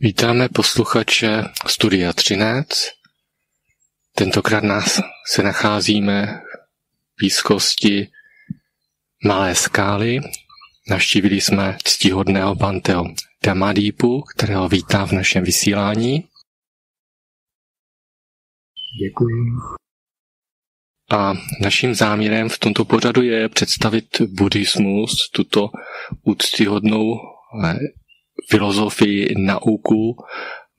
Vítáme posluchače Studia Třinec. Tentokrát nás se nacházíme v blízkosti Malé skály. Navštívili jsme ctihodného Banteo Damadípu, kterého vítá v našem vysílání. Děkuji. A naším záměrem v tomto pořadu je představit buddhismus, tuto úctyhodnou eh, filozofii, nauku,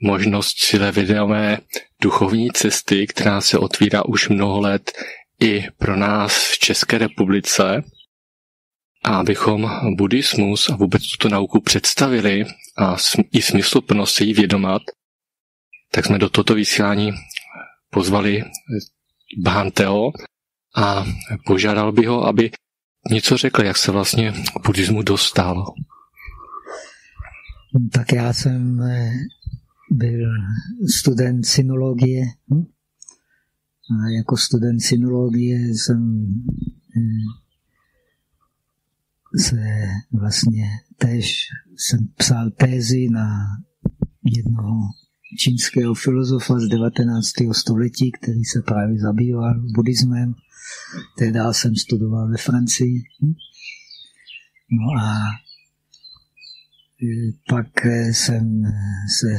možnost silevědomé duchovní cesty, která se otvírá už mnoho let i pro nás v České republice. A abychom buddhismus a vůbec tuto nauku představili a i smysluplnost se jí vědomat, tak jsme do toto vysílání pozvali Bhanteo a požádal by ho, aby něco řekl, jak se vlastně k buddhismu dostal. Tak já jsem eh, byl student synologie. Hm? A jako student synologie jsem eh, se vlastně tež jsem psal tézy na jednoho čínského filozofa z 19. století, který se právě zabýval buddhismem. Tehdy jsem studoval ve Francii. Hm? No a pak eh, jsem eh, se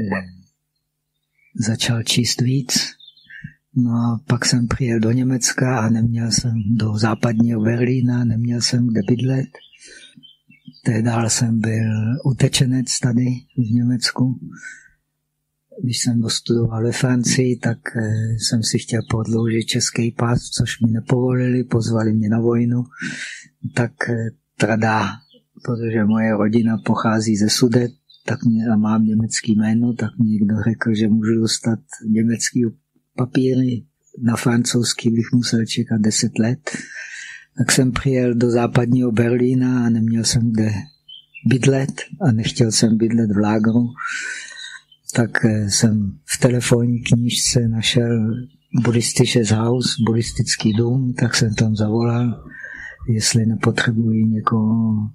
eh, začal číst víc. No a pak jsem přijel do Německa a neměl jsem do západního Berlína, neměl jsem kde bydlet. Tehdy jsem byl utečenec tady v Německu. Když jsem dostudoval ve Francii, tak jsem si chtěl prodloužit český pas, což mi nepovolili, pozvali mě na vojnu. Tak trada protože moje rodina pochází ze Sudet, tak mě, a mám německý jméno, tak mě někdo řekl, že můžu dostat německý papíry. Na francouzský bych musel čekat deset let. Tak jsem přijel do západního Berlína a neměl jsem kde bydlet a nechtěl jsem bydlet v lágru. Tak eh, jsem v telefonní knížce našel buddhistisches Haus, buddhistický dům, tak jsem tam zavolal, jestli nepotřebuji někoho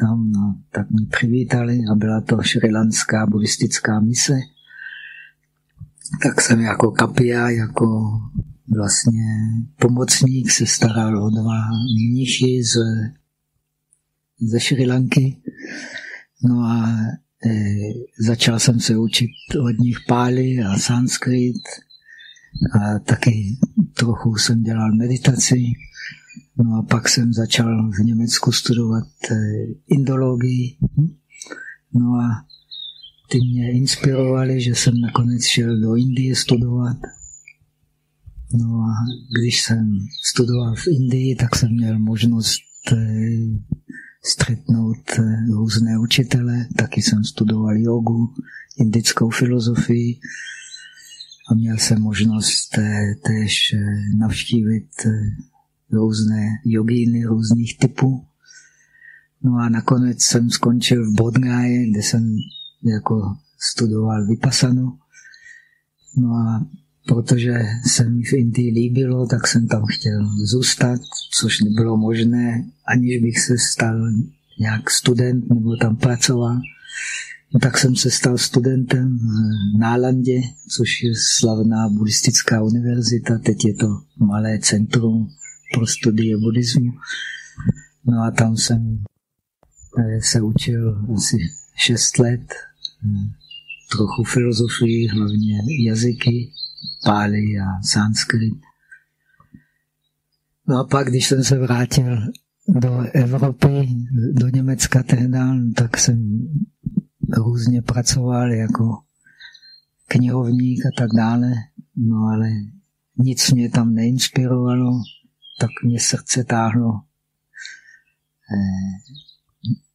tam, no, tak mě přivítali a byla to šrilanská buddhistická mise. Tak jsem jako kapia, jako vlastně pomocník se staral o dva mnichy z, ze Šrilanky. No a e, začal jsem se učit od nich pály a sanskrit a taky trochu jsem dělal meditaci. No a pak jsem začal v Německu studovat eh, indologii. No a ty mě inspirovali, že jsem nakonec šel do Indie studovat. No a když jsem studoval v Indii, tak jsem měl možnost eh, střetnout eh, různé učitele. Taky jsem studoval jogu, indickou filozofii a měl jsem možnost též navštívit různé jogíny různých typů. No a nakonec jsem skončil v Bodgáje, kde jsem jako studoval Vipassanu. No a protože se mi v Indii líbilo, tak jsem tam chtěl zůstat, což nebylo možné, aniž bych se stal nějak student nebo tam pracoval. No, tak jsem se stal studentem v Nálandě, což je slavná buddhistická univerzita. Teď je to malé centrum pro studie buddhismu. No a tam jsem eh, se učil asi šest let, hm, trochu filozofii, hlavně jazyky, pály a sanskrit. No a pak, když jsem se vrátil do Evropy, do Německa tehdy, tak jsem různě pracoval jako knihovník a tak dále, no ale nic mě tam neinspirovalo, tak mě srdce táhlo eh,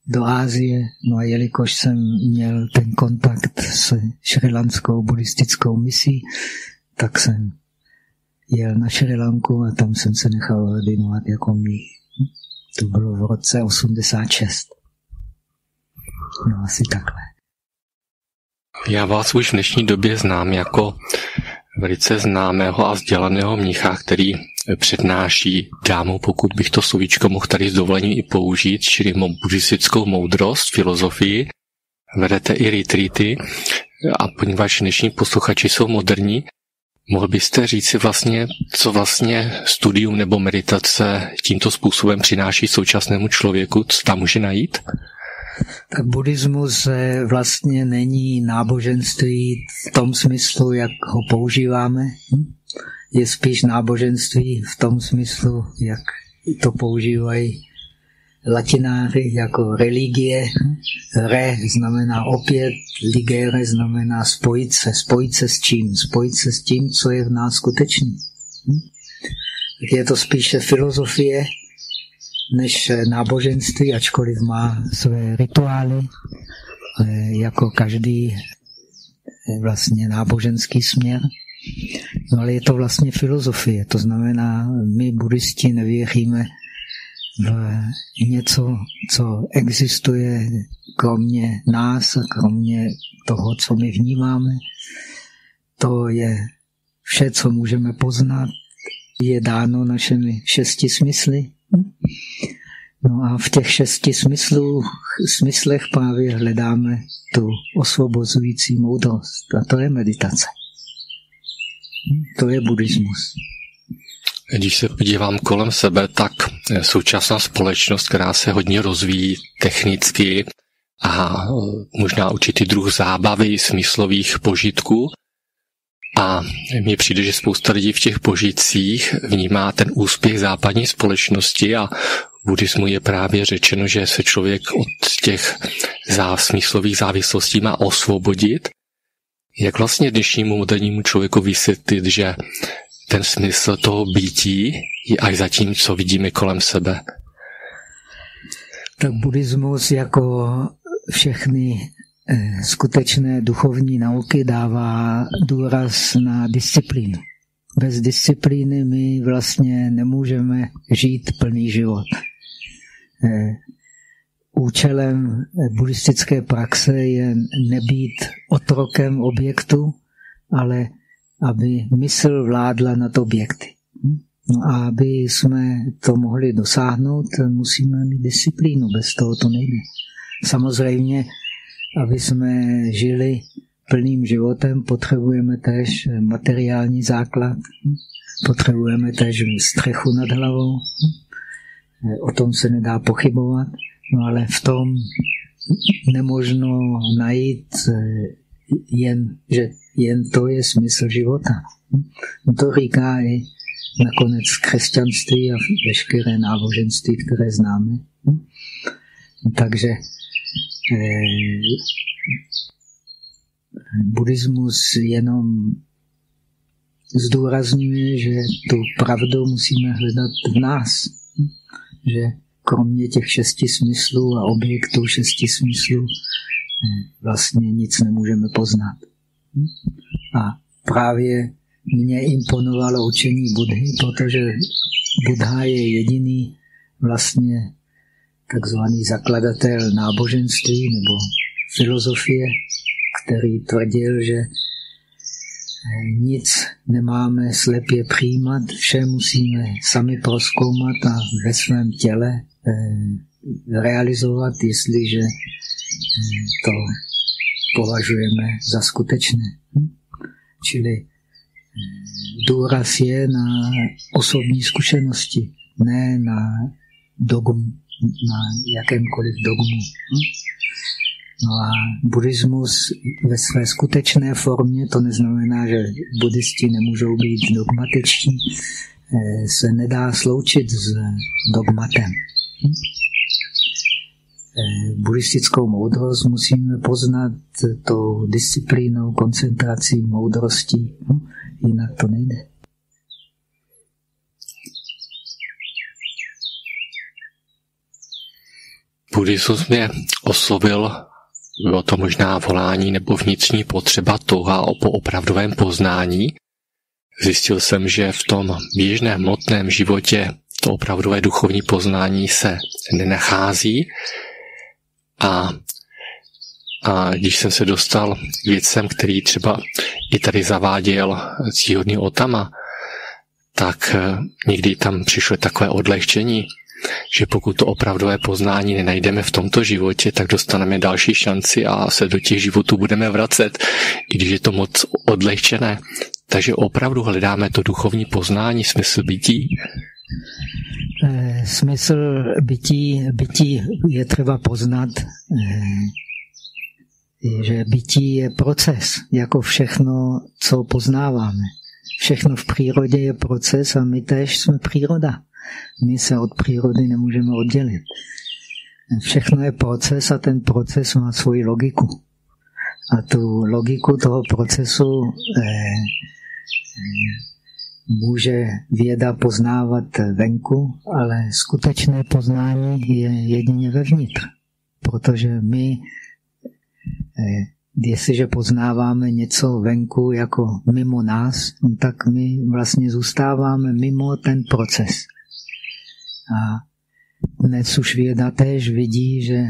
do Ázie. No a jelikož jsem měl ten kontakt s šrilanskou buddhistickou misí, tak jsem jel na Šrilanku a tam jsem se nechal ordinovat jako mních. To bylo v roce 86. No asi takhle. Já vás už v dnešní době znám jako velice známého a vzdělaného mnicha, který přednáší dámu, pokud bych to slovíčko mohl tady s dovolením i použít, čili buddhistickou moudrost, filozofii. vedete i retreaty a poněvadž dnešní posluchači jsou moderní, mohl byste říct si vlastně, co vlastně studium nebo meditace tímto způsobem přináší současnému člověku, co tam může najít? Tak buddhismus vlastně není náboženství v tom smyslu, jak ho používáme. Je spíš náboženství v tom smyslu, jak to používají latináři jako religie. Re znamená opět, ligere znamená spojit se. Spojit se s čím? Spojit se s tím, co je v nás skutečný. Tak je to spíše filozofie, než náboženství, ačkoliv má své rituály, jako každý vlastně náboženský směr. No ale je to vlastně filozofie, to znamená, my buddhisti nevěříme v něco, co existuje kromě nás a kromě toho, co my vnímáme. To je vše, co můžeme poznat, je dáno našimi šesti smysly. No a v těch šesti smyslů, smyslech právě hledáme tu osvobozující moudrost. A to je meditace. To je buddhismus. Když se podívám kolem sebe, tak současná společnost, která se hodně rozvíjí technicky a možná určitý druh zábavy, smyslových požitků, a mně přijde, že spousta lidí v těch požitcích vnímá ten úspěch západní společnosti a buddhismu je právě řečeno, že se člověk od těch smyslových závislostí má osvobodit. Jak vlastně dnešnímu modernímu člověku vysvětlit, že ten smysl toho bytí je až za tím, co vidíme kolem sebe? Tak buddhismus jako všechny Eh, skutečné duchovní nauky dává důraz na disciplínu. Bez disciplíny my vlastně nemůžeme žít plný život. Eh, účelem buddhistické praxe je nebýt otrokem objektu, ale aby mysl vládla nad objekty. No a aby jsme to mohli dosáhnout, musíme mít disciplínu, bez toho to nejde. Samozřejmě aby jsme žili plným životem, potřebujeme tež materiální základ, potřebujeme tež střechu nad hlavou, o tom se nedá pochybovat, no ale v tom nemožno najít jen, že jen to je smysl života. No to říká i nakonec křesťanství a veškeré náboženství, které známe. Takže Eh, buddhismus jenom zdůrazňuje, že tu pravdu musíme hledat v nás. Že kromě těch šesti smyslů a objektů šesti smyslů eh, vlastně nic nemůžeme poznat. A právě mě imponovalo učení Budhy, protože Buddha je jediný vlastně takzvaný zakladatel náboženství nebo filozofie, který tvrdil, že nic nemáme slepě přijímat, vše musíme sami proskoumat a ve svém těle eh, realizovat, jestliže eh, to považujeme za skutečné. Hm? Čili důraz je na osobní zkušenosti, ne na dogm na jakémkoliv dogmu. No a buddhismus ve své skutečné formě, to neznamená, že buddhisti nemůžou být dogmatičtí, eh, se nedá sloučit s dogmatem. Eh, buddhistickou moudrost musíme poznat tou disciplínou, koncentrací, moudrostí, jinak to nejde. buddhismus mě oslovil, bylo to možná volání nebo vnitřní potřeba touha po opravdovém poznání. Zjistil jsem, že v tom běžném hmotném životě to opravdové duchovní poznání se nenachází a a když jsem se dostal k věcem, který třeba i tady zaváděl cíhodný Otama, tak eh, někdy tam přišlo takové odlehčení, že pokud to opravdové poznání nenajdeme v tomto životě, tak dostaneme další šanci a se do těch životů budeme vracet, i když je to moc odlehčené. Takže opravdu hledáme to duchovní poznání, smysl bytí. E, smysl bytí, bytí je třeba poznat, e, že bytí je proces, jako všechno, co poznáváme. Všechno v přírodě je proces a my tež jsme příroda. My se od přírody nemůžeme oddělit. Všechno je proces a ten proces má svoji logiku. A tu logiku toho procesu eh, eh, může věda poznávat venku, ale skutečné poznání je jedině vevnitř. Protože my eh, jestliže poznáváme něco venku jako mimo nás, tak my vlastně zůstáváme mimo ten proces. A dnes už věda též vidí, že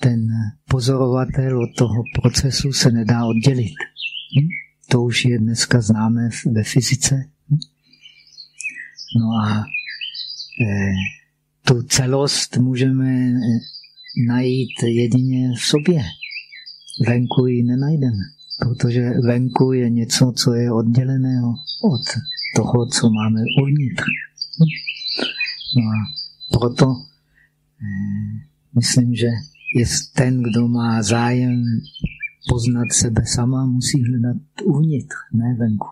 ten pozorovatel od toho procesu se nedá oddělit. To už je dneska známé ve fyzice. No a e, tu celost můžeme najít jedině v sobě venku ji nenajdeme, protože venku je něco, co je odděleného od toho, co máme uvnitř. No a proto eh, myslím, že je ten, kdo má zájem poznat sebe sama, musí hledat uvnitř, ne venku.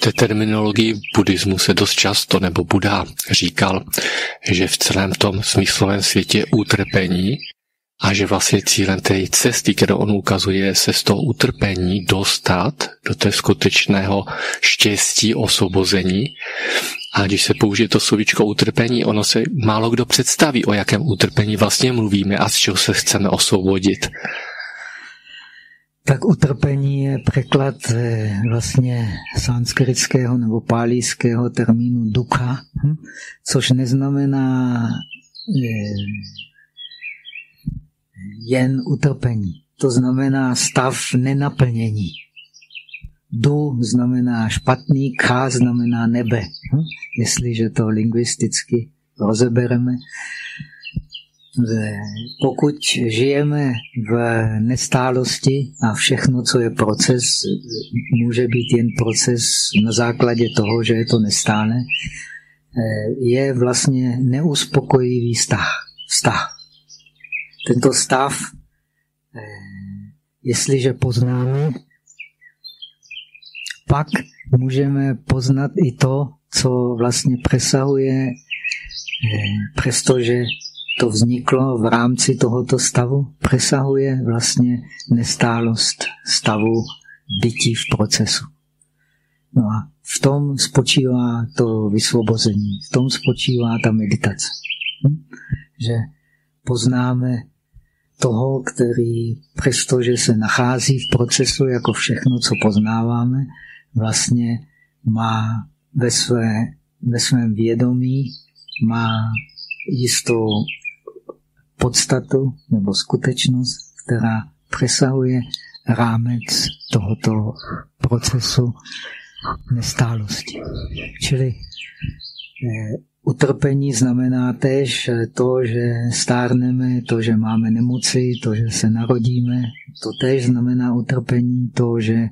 té terminologii buddhismu se dost často, nebo Buddha říkal, že v celém tom smyslovém světě utrpení a že vlastně cílem té cesty, kterou on ukazuje, se z toho utrpení dostat do té skutečného štěstí, osvobození. A když se použije to slovíčko utrpení, ono se málo kdo představí, o jakém utrpení vlastně mluvíme a z čeho se chceme osvobodit. Tak utrpení je překlad eh, vlastně sanskritského nebo pálíského termínu ducha, hm? což neznamená eh, jen utrpení. To znamená stav nenaplnění. Du znamená špatný, ká znamená nebe. Hm? Jestliže to lingvisticky rozebereme, pokud žijeme v nestálosti a všechno, co je proces, může být jen proces na základě toho, že je to nestále, je vlastně neuspokojivý vztah. vztah. Tento stav, eh, jestliže poznáme, pak můžeme poznat i to, co vlastně přesahuje, eh, přestože to vzniklo v rámci tohoto stavu, přesahuje vlastně nestálost stavu bytí v procesu. No a v tom spočívá to vysvobození, v tom spočívá ta meditace. Hm? Že poznáme toho, který přestože se nachází v procesu jako všechno, co poznáváme, vlastně má ve, své, ve svém vědomí má jistou podstatu nebo skutečnost, která přesahuje rámec tohoto procesu nestálosti. Čili eh, Utrpení znamená tež to, že stárneme, to, že máme nemoci, to, že se narodíme. To tež znamená utrpení, to, že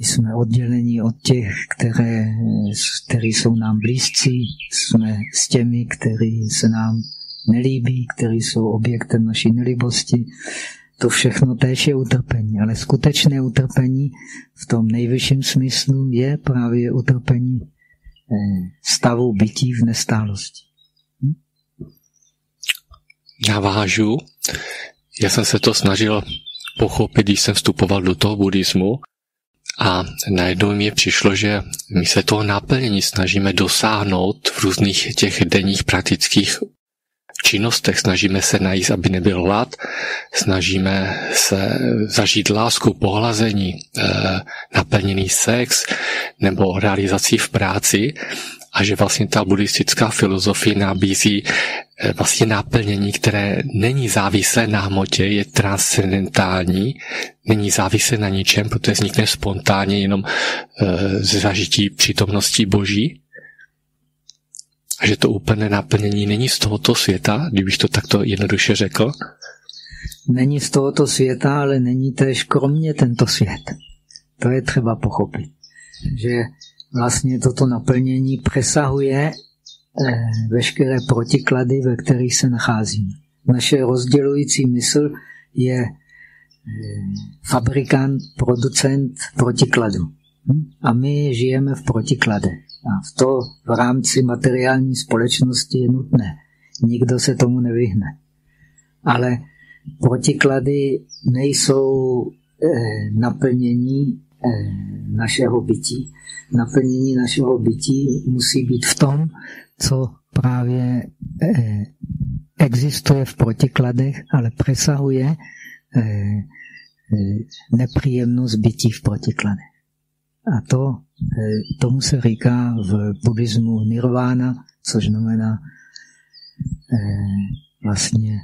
jsme oddělení od těch, které, které jsou nám blízcí, jsme s těmi, kteří se nám nelíbí, kteří jsou objektem naší nelibosti. To všechno též je utrpení, ale skutečné utrpení v tom nejvyšším smyslu je právě utrpení Eh, stavu bytí v nestálosti. Hm? Já vážu. Já jsem se to snažil pochopit, když jsem vstupoval do toho buddhismu a najednou mi přišlo, že my se toho naplnění snažíme dosáhnout v různých těch denních praktických činnostech. Snažíme se najít, aby nebyl hlad, snažíme se zažít lásku, pohlazení, eh, naplněný sex nebo realizaci v práci. A že vlastně ta buddhistická filozofie nabízí eh, vlastně naplnění, které není závislé na hmotě, je transcendentální, není závislé na ničem, protože vznikne spontánně jenom eh, z zažití přítomnosti Boží A že to úplné naplnění není z tohoto světa, kdybych to takto jednoduše řekl? Není z tohoto světa, ale není též kromě tento svět. To je třeba pochopit. Že vlastně toto naplnění přesahuje eh, veškeré protiklady, ve kterých se nacházíme. Naše rozdělující mysl je fabrikant, producent protikladu. Hm? A my žijeme v protikladech. A v to v rámci materiální společnosti je nutné. Nikdo se tomu nevyhne. Ale protiklady nejsou eh, naplnění eh, našeho bytí. Naplnění našeho bytí musí být v tom, co právě eh, existuje v protikladech, ale přesahuje nepříjemnost bytí v protikladech. A to, eh, tomu se říká v buddhismu nirvana, což znamená vlastně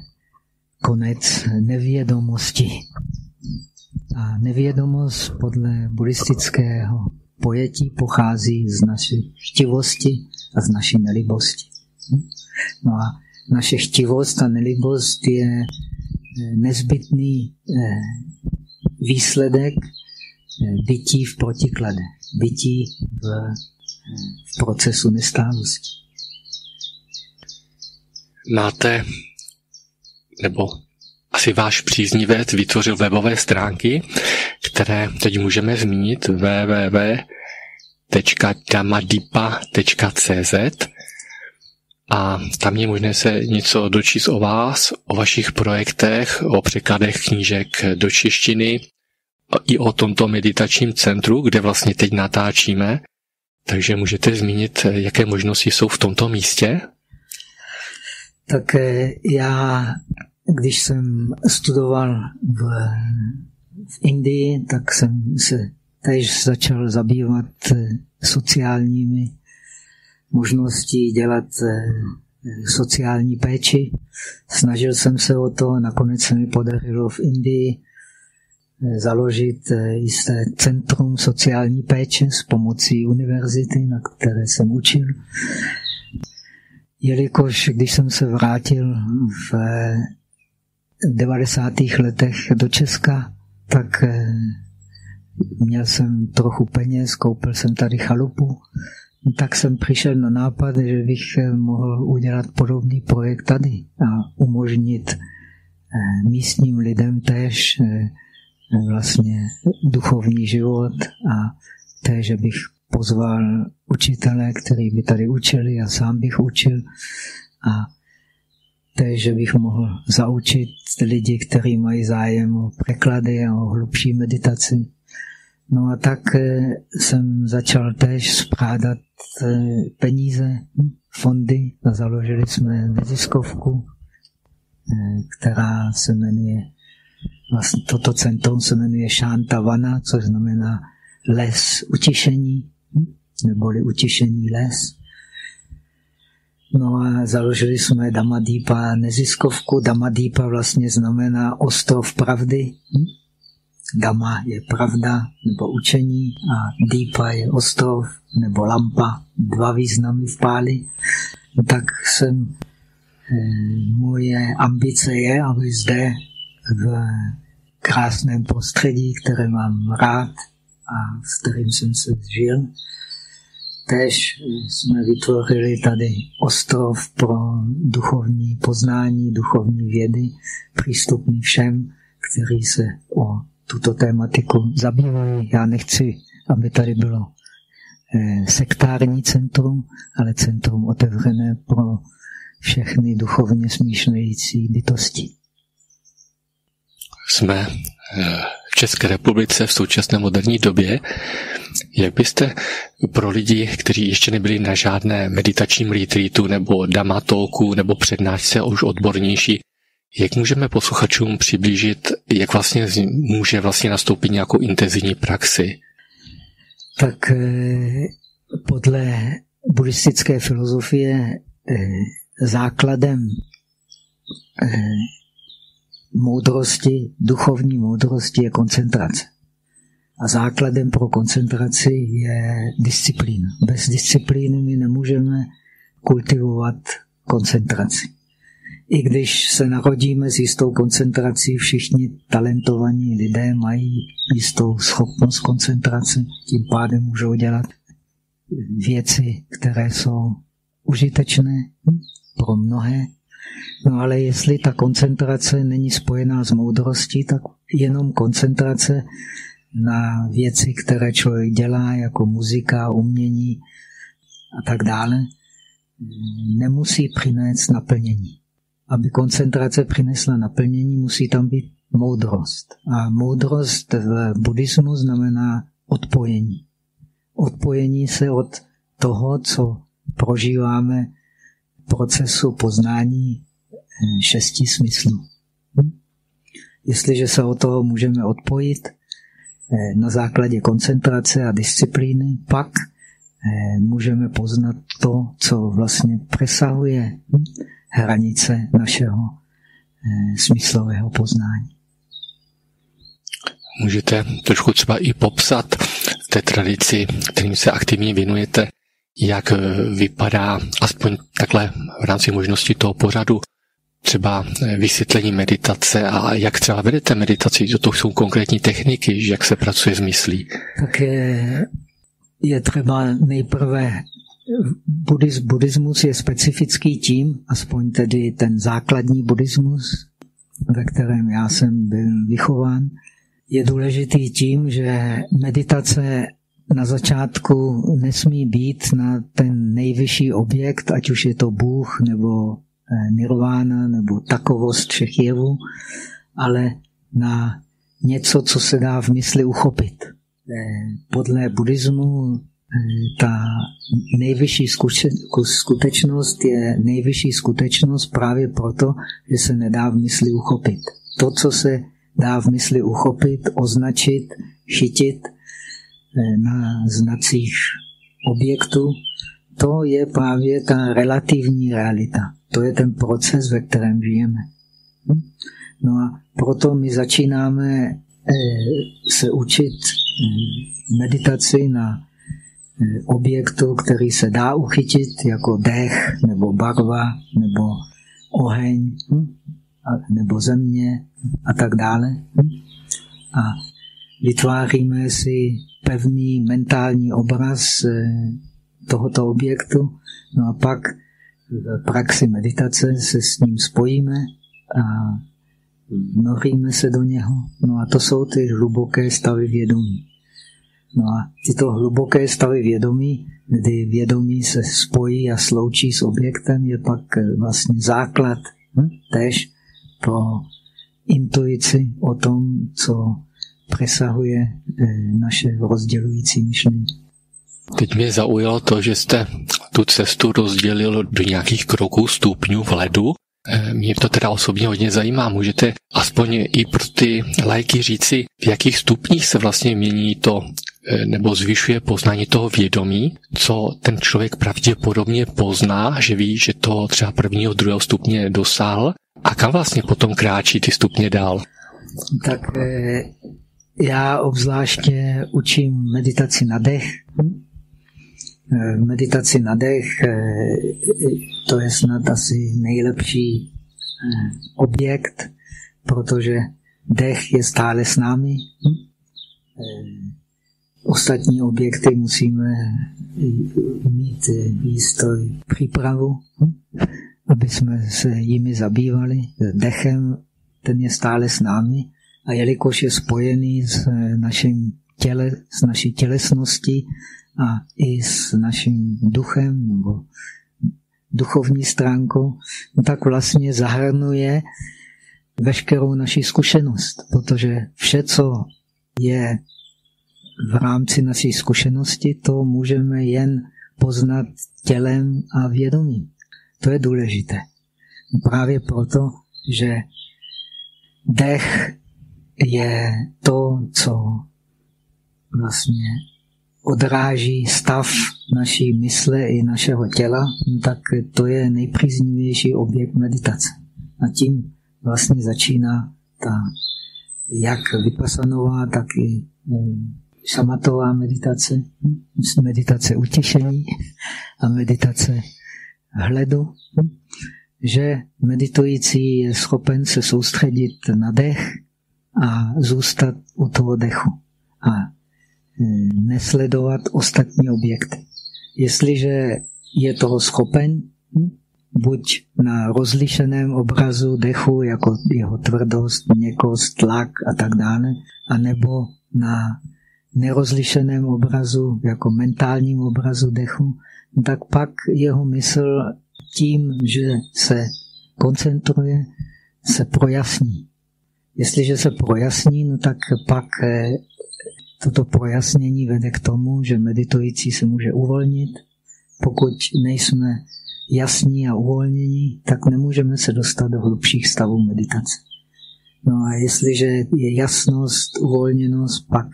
konec nevědomosti. A nevědomost podle buddhistického pojetí pochází z naší chtivosti a z naší nelibosti. No a naše chtivost a nelibost je nezbytný výsledek bytí v protiklade, bytí v, v procesu nestálosti. Máte, nebo asi váš příznivec vytvořil webové stránky, které teď můžeme zmínit www.damadipa.cz a tam je možné se něco dočíst o vás, o vašich projektech, o překladech knížek do češtiny, i o tomto meditačním centru, kde vlastně teď natáčíme. Takže můžete zmínit, jaké možnosti jsou v tomto místě? Tak eh, já, když jsem studoval v, v Indii, tak jsem se tež začal zabývat eh, sociálními možností dělat eh, sociální péči. Snažil jsem se o to, nakonec se mi podařilo v Indii založit eh, jisté centrum sociální péče s pomocí univerzity, na které jsem učil. Jelikož když jsem se vrátil v 90. letech do Česka, tak eh, měl jsem trochu peněz, koupil jsem tady chalupu, tak jsem přišel na nápad, že bych eh, mohl udělat podobný projekt tady a umožnit místním lidem též vlastně duchovní život a to, že bych pozval učitele, který by tady učili, já sám bych učil a to, že bych mohl zaučit lidi, kteří mají zájem o překlady a o hlubší meditaci. No a tak eh, jsem začal též sprádat eh, peníze, fondy a založili jsme neziskovku, eh, která se jmenuje Vlastně toto centrum se jmenuje Shantavana, což znamená les utišení, neboli utišení les. No a založili jsme Damadýpa neziskovku. Damadýpa vlastně znamená ostrov pravdy. Dama je pravda nebo učení a Dýpa je ostrov nebo lampa. Dva významy v páli. Tak jsem, eh, moje ambice je, aby zde v krásném prostředí, které mám rád a s kterým jsem se žil. Tež jsme vytvořili tady ostrov pro duchovní poznání, duchovní vědy, přístupný všem, kteří se o tuto tématiku zabývají. Já nechci, aby tady bylo eh, sektární centrum, ale centrum otevřené pro všechny duchovně smýšlející bytosti jsme eh, v České republice v současné moderní době. Jak byste pro lidi, kteří ještě nebyli na žádné meditačním retreatu nebo damatolku nebo přednášce už odbornější, jak můžeme posluchačům přiblížit, jak vlastně může vlastně nastoupit nějakou intenzivní praxi? Tak eh, podle buddhistické filozofie eh, základem moudrosti, duchovní moudrosti je koncentrace. A základem pro koncentraci je disciplína. Bez disciplíny my nemůžeme kultivovat koncentraci. I když se narodíme s jistou koncentrací, všichni talentovaní lidé mají jistou schopnost koncentrace, tím pádem můžou dělat věci, které jsou užitečné pro mnohé. No ale jestli ta koncentrace není spojená s moudrostí, tak jenom koncentrace na věci, které člověk dělá, jako muzika, umění a tak dále, nemusí přinést naplnění. Aby koncentrace přinesla naplnění, musí tam být moudrost. A moudrost v buddhismu znamená odpojení. Odpojení se od toho, co prožíváme procesu poznání eh, šesti smyslů. Jestliže se od toho můžeme odpojit eh, na základě koncentrace a disciplíny, pak eh, můžeme poznat to, co vlastně přesahuje hranice našeho smyslového poznání. Můžete trošku třeba i popsat té tradici, kterým se aktivně věnujete, jak eh, vypadá, aspoň takhle v rámci možnosti toho pořadu, třeba eh, vysvětlení meditace a jak třeba vedete meditaci, že to jsou konkrétní techniky, že jak se pracuje s myslí. Tak je, je třeba nejprve buddhis, buddhismus je specifický tím, aspoň tedy ten základní buddhismus, ve kterém já jsem byl vychován, je důležitý tím, že meditace na začátku nesmí být na ten nejvyšší objekt, ať už je to Bůh nebo eh, nirvána nebo takovost všech jevů, ale na něco, co se dá v mysli uchopit. Eh, podle buddhismu ta nejvyšší skutečnost je nejvyšší skutečnost právě proto, že se nedá v mysli uchopit. To, co se dá v mysli uchopit, označit, chytit, Eh, na znacích objektů, to je právě ta relativní realita. To je ten proces, ve kterém žijeme. Hm? No a proto my začínáme eh, se učit hm, meditaci na eh, objektu, který se dá uchytit, jako dech, nebo barva, nebo oheň, hm? nebo země a tak dále. A vytváříme si pevný mentální obraz eh, tohoto objektu, no a pak v praxi meditace se s ním spojíme a noríme se do něho. No a to jsou ty hluboké stavy vědomí. No a tyto hluboké stavy vědomí, kdy vědomí se spojí a sloučí s objektem, je pak eh, vlastně základ hm, tež pro intuici o tom, co přesahuje eh, naše rozdělující myšlení. Teď mě zaujalo to, že jste tu cestu rozdělil do nějakých kroků, stupňů v ledu. Eh, mě to teda osobně hodně zajímá. Můžete aspoň i pro ty lajky říci, v jakých stupních se vlastně mění to nebo zvyšuje poznání toho vědomí, co ten člověk pravděpodobně pozná, že ví, že to třeba prvního, druhého stupně dosáhl a kam vlastně potom kráčí ty stupně dál? Tak já obzvláště učím meditaci na dech. Meditaci na dech to je snad asi nejlepší objekt, protože dech je stále s námi. Eh, ostatní objekty musíme mít jistou přípravu, aby jsme se jimi zabývali. Dechem ten je stále s námi a jelikož je spojený s eh, naším těle, s naší tělesností a i s naším duchem nebo duchovní stránkou, no tak vlastně zahrnuje veškerou naši zkušenost, protože vše, co je v rámci naší zkušenosti, to můžeme jen poznat tělem a vědomím. To je důležité. Právě proto, že dech je to, co vlastně odráží stav naší mysle i našeho těla, tak to je nejpříznivější objekt meditace. A tím vlastně začíná ta jak vypasanová, tak i samatová meditace, meditace utišení a meditace hledu, že meditující je schopen se soustředit na dech a zůstat u toho dechu a e, nesledovat ostatní objekty. Jestliže je toho schopen, buď na rozlišeném obrazu dechu, jako jeho tvrdost, měkost, tlak a tak dále, anebo na nerozlišeném obrazu, jako mentálním obrazu dechu, tak pak jeho mysl tím, že se koncentruje, se projasní. Jestliže se projasní, no tak pak eh, toto projasnění vede k tomu, že meditující se může uvolnit. Pokud nejsme jasní a uvolnění, tak nemůžeme se dostat do hlubších stavů meditace. No a jestliže je jasnost, uvolněnost, pak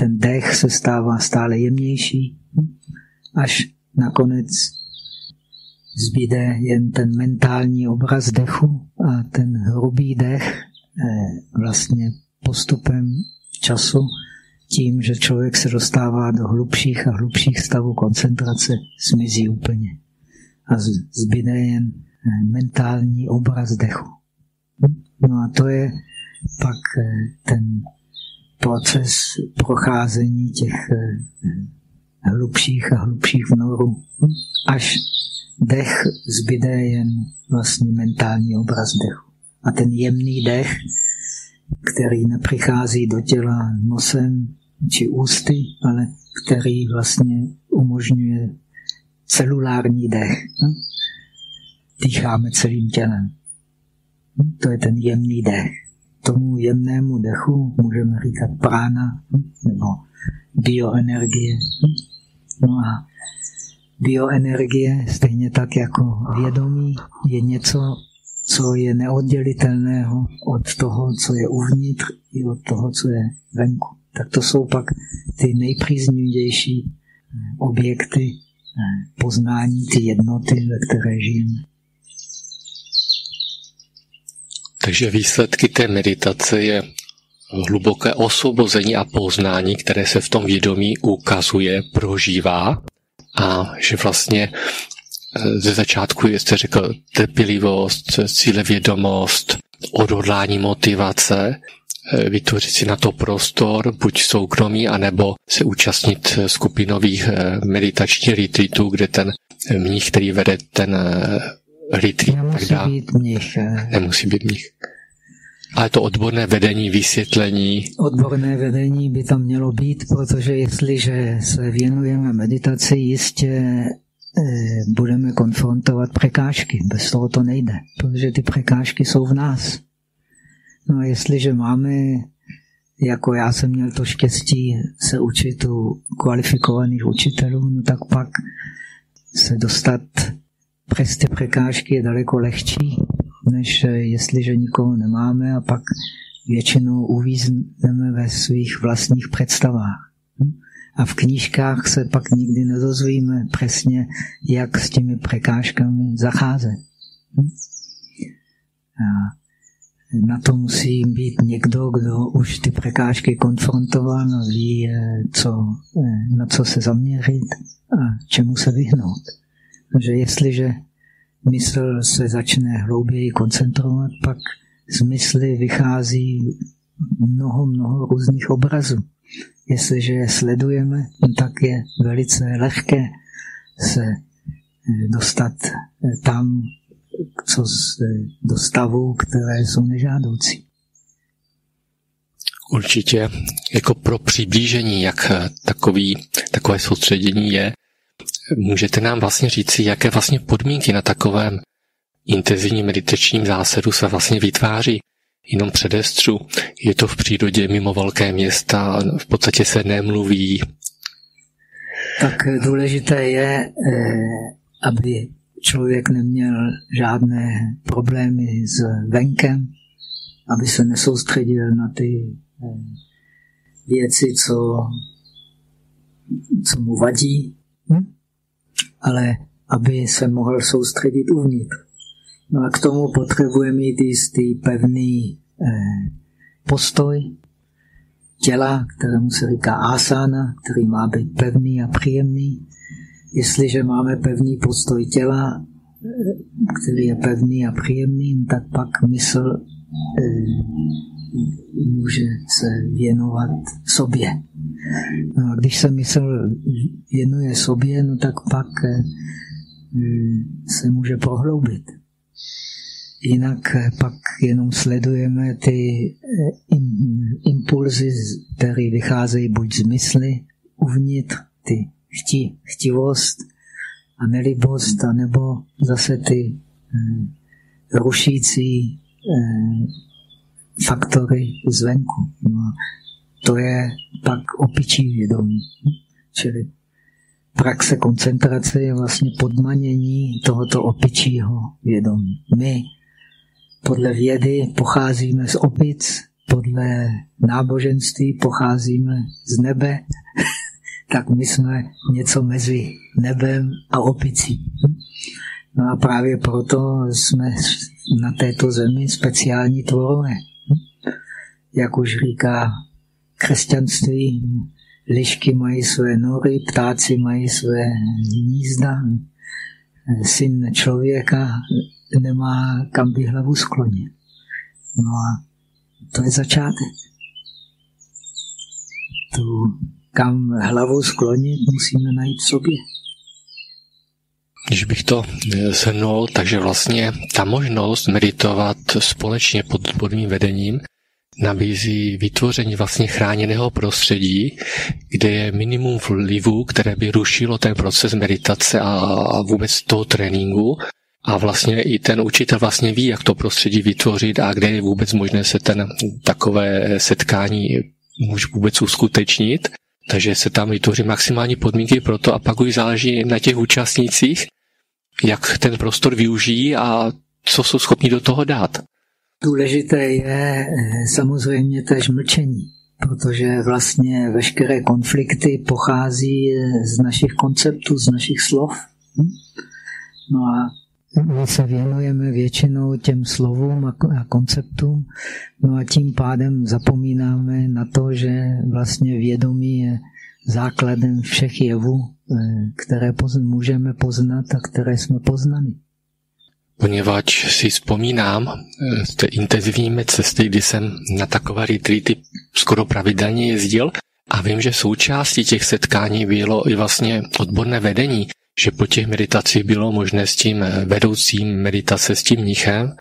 ten dech se stává stále jemnější, až nakonec zbyde jen ten mentální obraz dechu a ten hrubý dech eh, vlastně postupem času tím, že člověk se dostává do hlubších a hlubších stavů koncentrace, zmizí úplně. A zbyde jen eh, mentální obraz dechu. No a to je pak eh, ten proces procházení těch hlubších a hlubších vnorů, až dech zbyde jen vlastně mentální obraz dechu. A ten jemný dech, který nepřichází do těla nosem či ústy, ale který vlastně umožňuje celulární dech. Dýcháme celým tělem. To je ten jemný dech. Tomu jemnému dechu můžeme říkat prána nebo bioenergie. No a bioenergie, stejně tak jako vědomí, je něco, co je neoddělitelného od toho, co je uvnitř i od toho, co je venku. Tak to jsou pak ty nejpříznivější objekty poznání, ty jednoty, ve které žijeme. Takže výsledky té meditace je hluboké osvobození a poznání, které se v tom vědomí ukazuje, prožívá a že vlastně eh, ze začátku jste řekl trpělivost, cílevědomost, odhodlání motivace, eh, vytvořit si na to prostor, buď soukromí, anebo se účastnit skupinových eh, meditačních retreatů, kde ten mních, který vede ten retreat, Nemusí tak dále. být mních. Nemusí být mních. Ale to odborné vedení, vysvětlení. Odborné vedení by tam mělo být, protože jestliže se věnujeme meditaci, jistě eh, budeme konfrontovat překážky. Bez toho to nejde, protože ty překážky jsou v nás. No a jestliže máme, jako já jsem měl to štěstí se učit u kvalifikovaných učitelů, no tak pak se dostat přes ty překážky je daleko lehčí, než eh, jestliže nikoho nemáme a pak většinou uvízneme ve svých vlastních představách. A v knížkách se pak nikdy nedozvíme přesně, jak s těmi překážkami zacházet. A na to musí být někdo, kdo už ty překážky konfrontoval, no ví, eh, co, eh, na co se zaměřit a čemu se vyhnout. Takže jestliže mysl se začne hlouběji koncentrovat, pak z mysli vychází mnoho, mnoho různých obrazů. Jestliže je sledujeme, tak je velice lehké se eh, dostat eh, tam, co eh, do stavu, které jsou nežádoucí. Určitě jako pro přiblížení, jak takový, takové soustředění je, Můžete nám vlastně říci, jaké vlastně podmínky na takovém intenzivním meditačním zásadu se vlastně vytváří? Jenom předestřu, je to v přírodě mimo velké města, v podstatě se nemluví. Tak důležité je, eh, aby člověk neměl žádné problémy s venkem, aby se nesoustředil na ty eh, věci, co, co mu vadí. Hm? ale aby se mohl soustředit uvnitř. No a k tomu potřebuje mít jistý pevný eh, postoj těla, kterému se říká asana, který má být pevný a příjemný. Jestliže máme pevný postoj těla, který je pevný a příjemný, tak pak mysl eh, může se věnovat sobě. A když se mysl věnuje sobě, no tak pak eh, se může prohloubit. Jinak eh, pak jenom sledujeme ty impulzy, které vycházejí buď z mysli uvnitř, ty chtí, chtivost a nelibost, anebo zase ty eh, rušící eh, faktory zvenku. No to je pak opičí vědomí. Čili praxe koncentrace je vlastně podmanění tohoto opičího vědomí. My podle vědy pocházíme z opic, podle náboženství pocházíme z nebe, tak my jsme něco mezi nebem a opicí. No a právě proto jsme na této zemi speciální tvorové. Jak už říká křesťanství, lišky mají své nory, ptáci mají své hnízda, syn člověka nemá kam by hlavu sklonit. No a to je začátek. Tu kam hlavu sklonit, musíme najít sobě. Když bych to shrnul, takže vlastně ta možnost meditovat společně pod odborným vedením nabízí vytvoření vlastně chráněného prostředí, kde je minimum vlivu, které by rušilo ten proces meditace a vůbec toho tréninku. A vlastně i ten učitel vlastně ví, jak to prostředí vytvořit a kde je vůbec možné se ten takové setkání může vůbec uskutečnit. Takže se tam vytvoří maximální podmínky pro to a pak už záleží na těch účastnících, jak ten prostor využijí a co jsou schopni do toho dát. Důležité je eh, samozřejmě tež mlčení, protože vlastně veškeré konflikty pochází eh, z našich konceptů, z našich slov. Hm? No a my se věnujeme většinou těm slovům a konceptům, no a tím pádem zapomínáme na to, že vlastně vědomí je základem všech jevů, eh, které můžeme poznat a které jsme poznali. Poněvadž si vzpomínám eh, z té intenzivní cesty, kdy jsem na takové retreaty skoro pravidelně jezdil a vím, že součástí těch setkání bylo i vlastně odborné vedení, že po těch meditacích bylo možné s tím vedoucím meditace, s tím mnichem,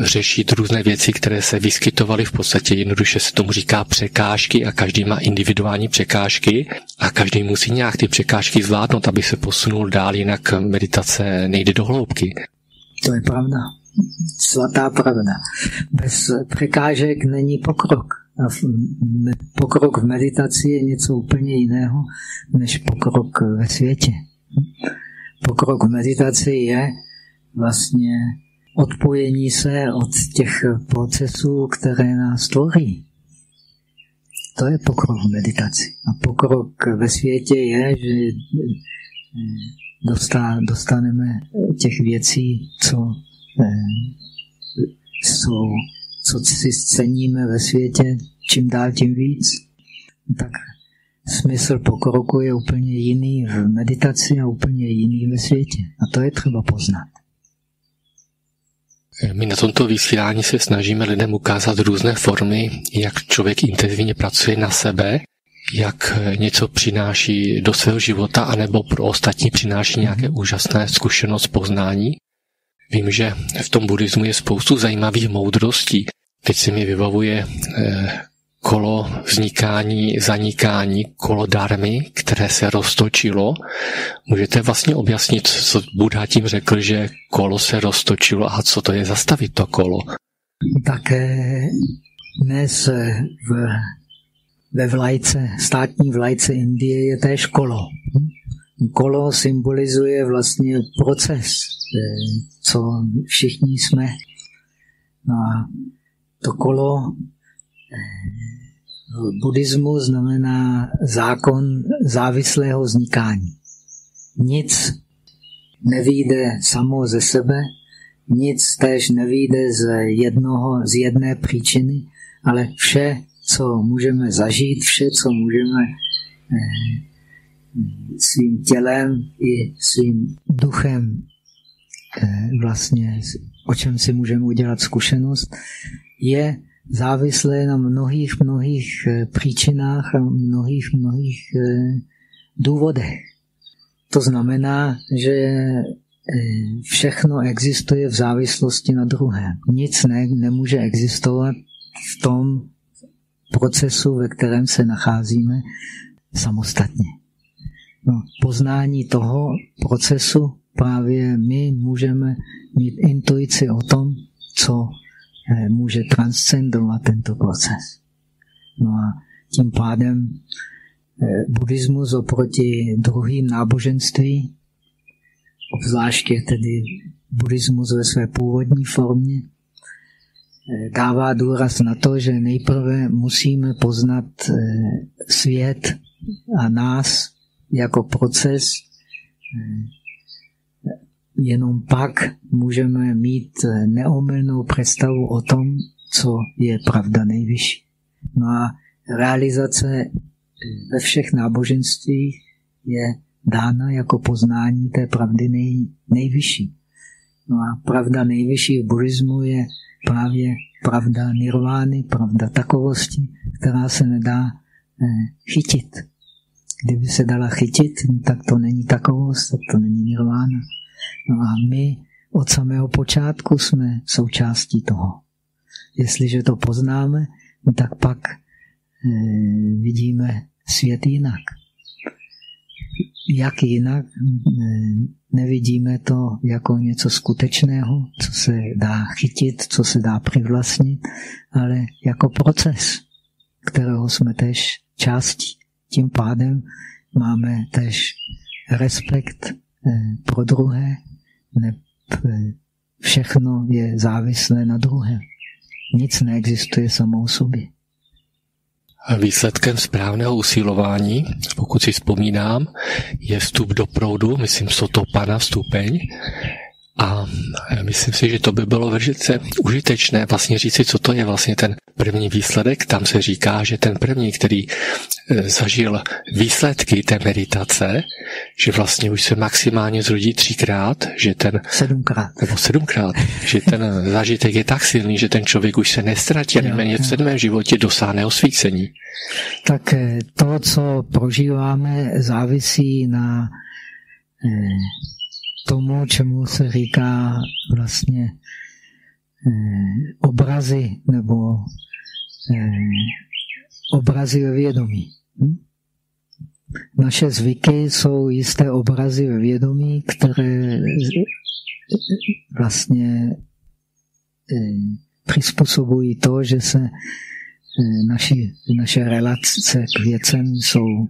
řešit různé věci, které se vyskytovaly v podstatě jednoduše se tomu říká překážky a každý má individuální překážky a každý musí nějak ty překážky zvládnout, aby se posunul dál, jinak meditace nejde do hloubky. To je pravda. Svatá pravda. Bez překážek není pokrok. A pokrok v meditaci je něco úplně jiného než pokrok ve světě. Pokrok v meditaci je vlastně odpojení se od těch procesů, které nás tvoří. To je pokrok v meditaci. A pokrok ve světě je, že eh, dostaneme těch věcí, co eh, jsou, co si ceníme ve světě, čím dál tím víc. Tak smysl pokroku je úplně jiný v meditaci a úplně jiný ve světě. A to je třeba poznat. My na tomto vysílání se snažíme lidem ukázat různé formy, jak člověk intenzivně pracuje na sebe, jak něco přináší do svého života, anebo pro ostatní přináší nějaké úžasné zkušenost poznání. Vím, že v tom buddhismu je spoustu zajímavých moudrostí. Teď se mi vybavuje eh, kolo vznikání, zanikání, kolo darmy, které se roztočilo. Můžete vlastně objasnit, co Buddha tím řekl, že kolo se roztočilo a co to je zastavit to kolo? Také dnes v, ve vlajce, státní vlajce Indie je též kolo. Kolo symbolizuje vlastně proces, eh, co všichni jsme. No a to kolo eh, buddhismu znamená zákon závislého vznikání. Nic nevíde samo ze sebe, nic tež nevíde z, jednoho, z jedné příčiny, ale vše, co můžeme zažít, vše, co můžeme eh, svým tělem i svým duchem eh, vlastně, o čem si můžeme udělat zkušenost, je závislé na mnohých, mnohých eh, příčinách a mnohých, mnohých důvodech. To znamená, že všechno existuje v závislosti na druhém. Nic ne, nemůže existovat v tom procesu, ve kterém se nacházíme samostatně. No, poznání toho procesu právě my můžeme mít intuici o tom, co eh, může transcendovat tento proces. No a tím pádem eh, buddhismus oproti druhým náboženství, obzvláště tedy buddhismus ve své původní formě, dává důraz na to, že nejprve musíme poznat svět a nás jako proces jenom pak můžeme mít eh, neomylnou představu o tom, co je pravda nejvyšší. No a realizace eh, ve všech náboženstvích je dána jako poznání té pravdy nej, nejvyšší. No a pravda nejvyšší v buddhismu je právě pravda nirvány, pravda takovosti, která se nedá eh, chytit. Kdyby se dala chytit, tak to není takovost, tak to není nirvána. No a my od samého počátku jsme součástí toho. Jestliže to poznáme, tak pak e, vidíme svět jinak. Jak jinak? Nevidíme to jako něco skutečného, co se dá chytit, co se dá přivlastnit, ale jako proces, kterého jsme tež částí. Tím pádem máme tež respekt Eh, pro druhé, ne, eh, všechno je závislé na druhém. Nic neexistuje samo o sobě. Výsledkem správného usilování, pokud si vzpomínám, je vstup do proudu, myslím Sotopana stupeň, a myslím si, že to by bylo velice užitečné vlastně říci, co to je vlastně ten první výsledek. Tam se říká, že ten první, který e, zažil výsledky té meditace, že vlastně už se maximálně zrodí třikrát, že ten... Sedmkrát. Nebo sedmkrát. Že ten zážitek je tak silný, že ten člověk už se nestratí nejméně v sedmém životě dosáhne osvícení. Tak e, to, co prožíváme, závisí na e, tomu, čemu se říká vlastně eh, obrazy nebo eh, obrazy ve vědomí. Hm? Naše zvyky jsou jisté obrazy ve vědomí, které vlastně eh, přizpůsobují to, že se eh, naši, naše relace k věcem jsou eh,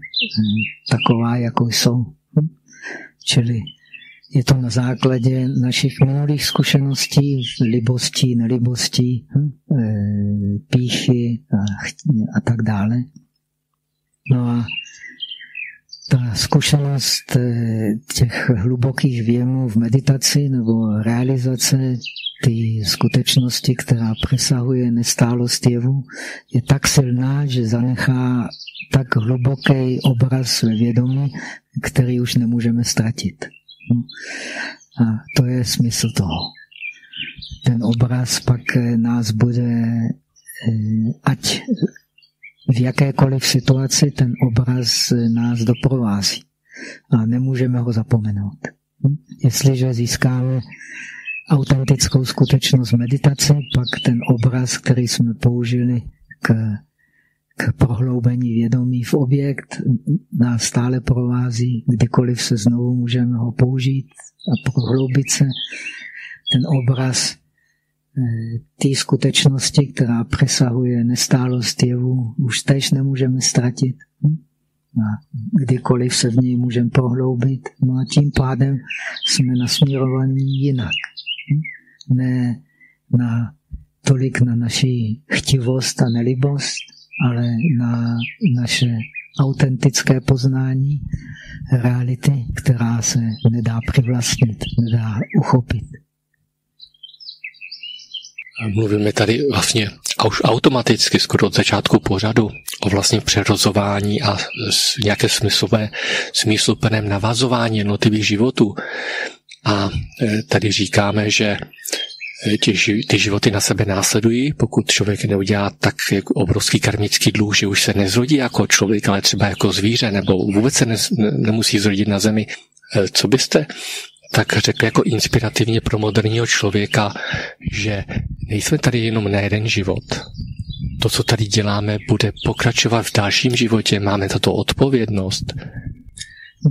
taková, jako jsou. Hm? Čili je to na základě našich minulých zkušeností, libostí, nelibostí, hm, e, píchy a, a tak dále. No a ta zkušenost e, těch hlubokých věmů v meditaci nebo realizace ty skutečnosti, která přesahuje nestálost jevu, je tak silná, že zanechá tak hluboký obraz ve vědomí, který už nemůžeme ztratit. A to je smysl toho. Ten obraz pak eh, nás bude, eh, ať v jakékoliv situaci ten obraz eh, nás doprovází. A nemůžeme ho zapomenout. Jestliže získáme autentickou skutečnost meditace, pak ten obraz, který jsme použili k k prohloubení vědomí v objekt nás stále provází, kdykoliv se znovu můžeme ho použít a prohloubit se. Ten obraz eh, té skutečnosti, která přesahuje nestálost jevu, už tež nemůžeme ztratit. A kdykoliv se v něj můžeme prohloubit. No a tím pádem jsme nasměrovaní jinak. Ne na, tolik na naši chtivost a nelibost, ale na naše autentické poznání reality, která se nedá přivlastnit, nedá uchopit. Mluvíme tady vlastně a už automaticky skoro od začátku pořadu o vlastně přerozování a nějaké smyslové, smysluplném navazování jednotlivých životů. A tady říkáme, že ty, ty životy na sebe následují, pokud člověk neudělá tak jako obrovský karmický dluh, že už se nezrodí jako člověk, ale třeba jako zvíře, nebo vůbec se ne, nemusí zrodit na zemi. Co byste tak řekl jako inspirativně pro moderního člověka, že nejsme tady jenom na jeden život. To, co tady děláme, bude pokračovat v dalším životě. Máme tato odpovědnost.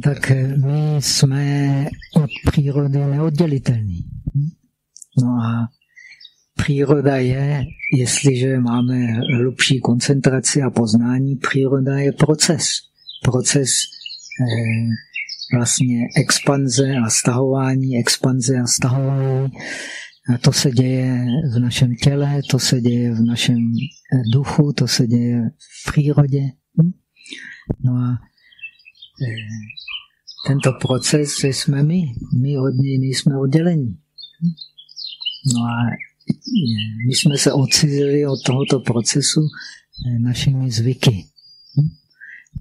Tak my jsme od přírody neoddělitelní. No a příroda je, jestliže máme hlubší koncentraci a poznání, příroda je proces. Proces eh, vlastně expanze a stahování, expanze a stahování. A to se děje v našem těle, to se děje v našem eh, duchu, to se děje v přírodě. Hm? No a eh, tento proces jsme my. My od něj nejsme oddělení. Hm? No a my jsme se odcizili od tohoto procesu eh, našimi zvyky. Hm?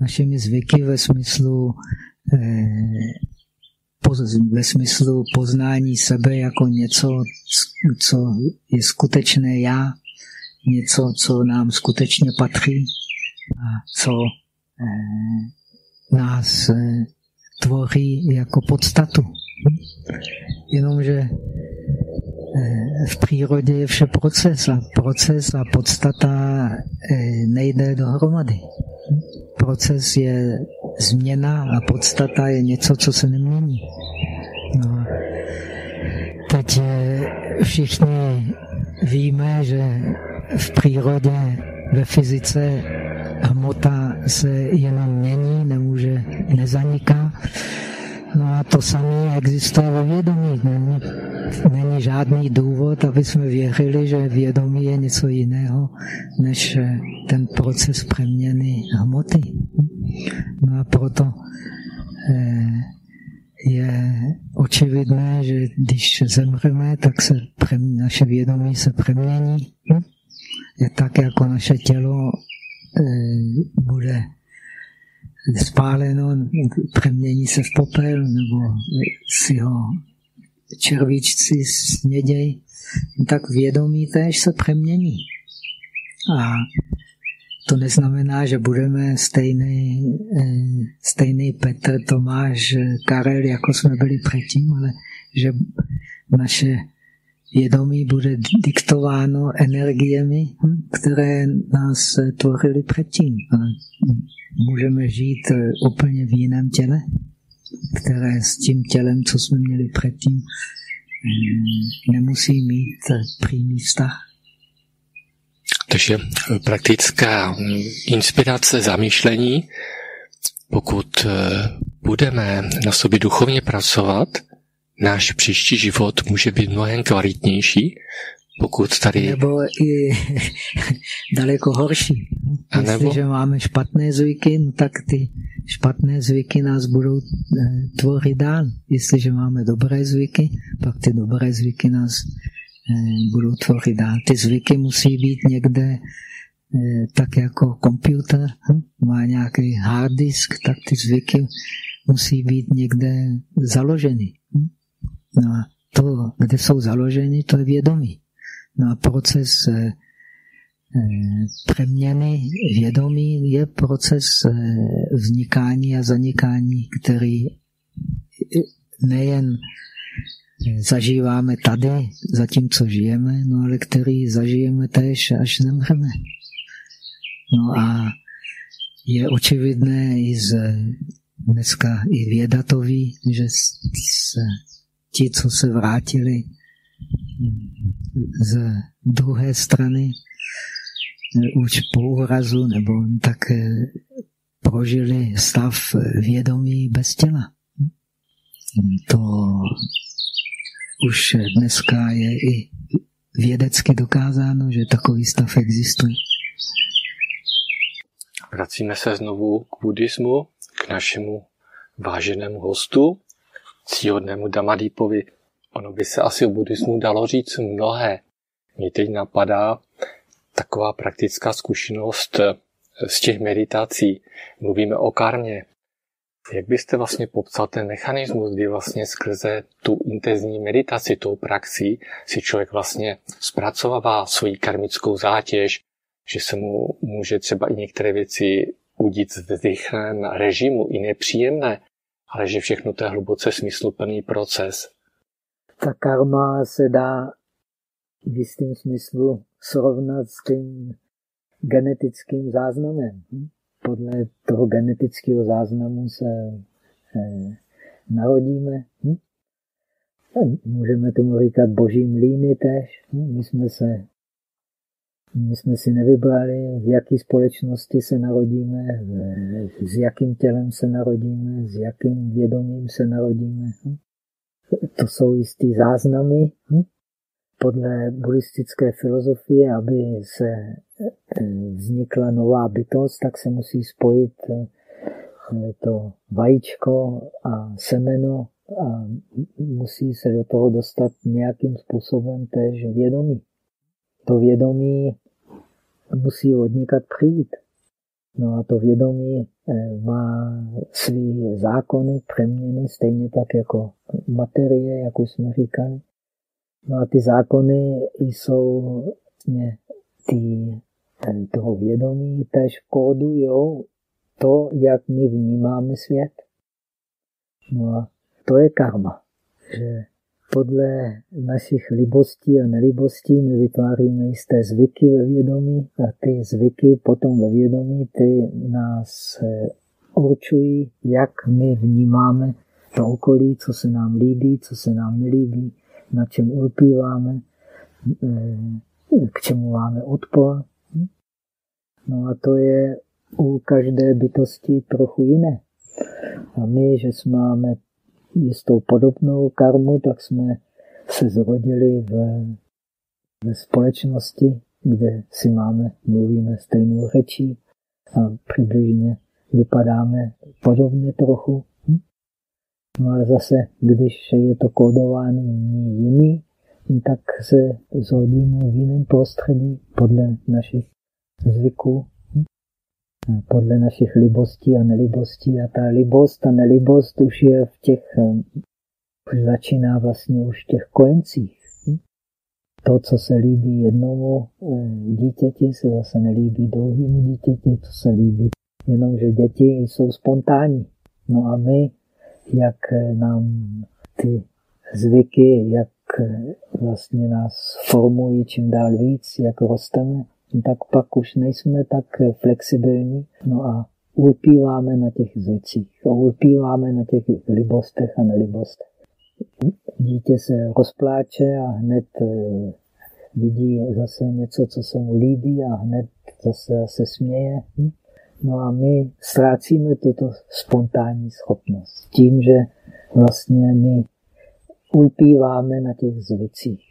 Našimi zvyky ve smyslu Eh, ve smyslu poznání sebe jako něco, co je skutečné já, něco, co nám skutečně patří a co eh, nás tvoří jako podstatu. Jenomže v přírodě je vše proces a proces a podstata nejde dohromady proces je změna a podstata je něco, co se nemění. No. Teď všichni víme, že v přírodě, ve fyzice hmota se jenom mění, nemůže, nezaniká. No a to samé existuje ve vědomí. Není, není žádný důvod, aby jsme věřili, že vědomí je něco jiného, než ten proces přeměny hmoty. No a proto eh, je očividné, že když zemřeme, tak se naše vědomí se přemění. Je tak, jako naše tělo eh, bude spáleno, přemění se v popel, nebo si ho červíčci sněděj, tak vědomí též se přemění. A to neznamená, že budeme stejný, eh, stejný Petr, Tomáš, Karel, jako jsme byli předtím, ale že naše vědomí bude diktováno energiemi, hm, které nás tvořily předtím. Můžeme žít eh, úplně v jiném těle, které s tím tělem, co jsme měli předtím, eh, nemusí mít přímý vztah. Takže praktická inspirace zamýšlení, pokud eh, budeme na sobě duchovně pracovat, náš příští život může být mnohem kvalitnější, pokud tady... Nebo i daleko horší. A nebo... Jestliže máme špatné zvyky, no tak ty špatné zvyky nás budou eh, tvořit dál. Jestliže máme dobré zvyky, pak ty dobré zvyky nás eh, budou tvořit dál. Ty zvyky musí být někde eh, tak jako počítač hm? má nějaký hard disk, tak ty zvyky musí být někde založeny. Hm? No a to, kde jsou založeny, to je vědomí. No proces eh, eh, přeměny vědomí je proces eh, vznikání a zanikání, který nejen zažíváme tady, zatímco žijeme, no ale který zažijeme též, až zemřeme. No a je očividné i z dneska i věda to ví, že ti, co se vrátili z druhé strany, už po úrazu, nebo tak prožili stav vědomí bez těla. To už dneska je i vědecky dokázáno, že takový stav existuje. Vracíme se znovu k buddhismu, k našemu váženému hostu, cíhodnému Damadýpovi. Ono by se asi o buddhismu dalo říct mnohé. Mně teď napadá taková praktická zkušenost z těch meditací. Mluvíme o karmě. Jak byste vlastně popsal ten mechanismus, kdy vlastně skrze tu intenzivní meditaci, tou praxi, si člověk vlastně zpracovává svoji karmickou zátěž, že se mu může třeba i některé věci udít s vzdychem režimu i nepříjemné, ale že všechno to je hluboce smysluplný proces. Ta karma se dá v jistém smyslu srovnat s tím genetickým záznamem. Podle toho genetického záznamu se eh, narodíme. Můžeme tomu říkat boží mlíny tež. My jsme se my jsme si nevybrali, v jaké společnosti se narodíme, s jakým tělem se narodíme, s jakým vědomím se narodíme. To jsou jistý záznamy. Hm? Podle buddhistické filozofie, aby se eh, vznikla nová bytost, tak se musí spojit eh, to vajíčko a semeno a musí se do toho dostat nějakým způsobem též vědomí. To vědomí musí od přijít. No a to vědomí eh, má svý zákony, přeměny, stejně tak jako materie, jak už jsme říkali. No a ty zákony jsou vlastně ty, eh, toho vědomí tež kódujou to, jak my vnímáme svět. No a to je karma. Že podle našich libostí a nelibostí my vytváříme jisté zvyky ve vědomí a ty zvyky potom ve vědomí ty nás eh, určují, jak my vnímáme to okolí, co se nám líbí, co se nám nelíbí, na čem ulpíváme, eh, k čemu máme odpor. No a to je u každé bytosti trochu jiné. A my, že jsme máme jistou podobnou karmu, tak jsme se zrodili v, ve společnosti, kde si máme, mluvíme stejnou řečí a přibližně vypadáme podobně trochu. No ale zase, když je to kódováno jiný, tak se zrodíme v jiném prostředí podle našich zvyků podle našich libostí a nelibostí. A ta libost a nelibost už je v těch, eh, už začíná vlastně už v těch kojencích. To, co se líbí jednomu eh, dítěti, se zase nelíbí druhému dítěti, to se líbí jenomže děti jsou spontánní. No a my, jak eh, nám ty zvyky, jak vlastně nás formují čím dál víc, jak rosteme, tak pak už nejsme tak flexibilní. No a ulpíváme na těch zvicích a ulpíváme na těch libostech a nelibostech. Dítě se rozpláče a hned eh, vidí zase něco, co se mu líbí a hned zase se směje. No a my ztrácíme tuto spontánní schopnost tím, že vlastně my ulpíváme na těch zvicích.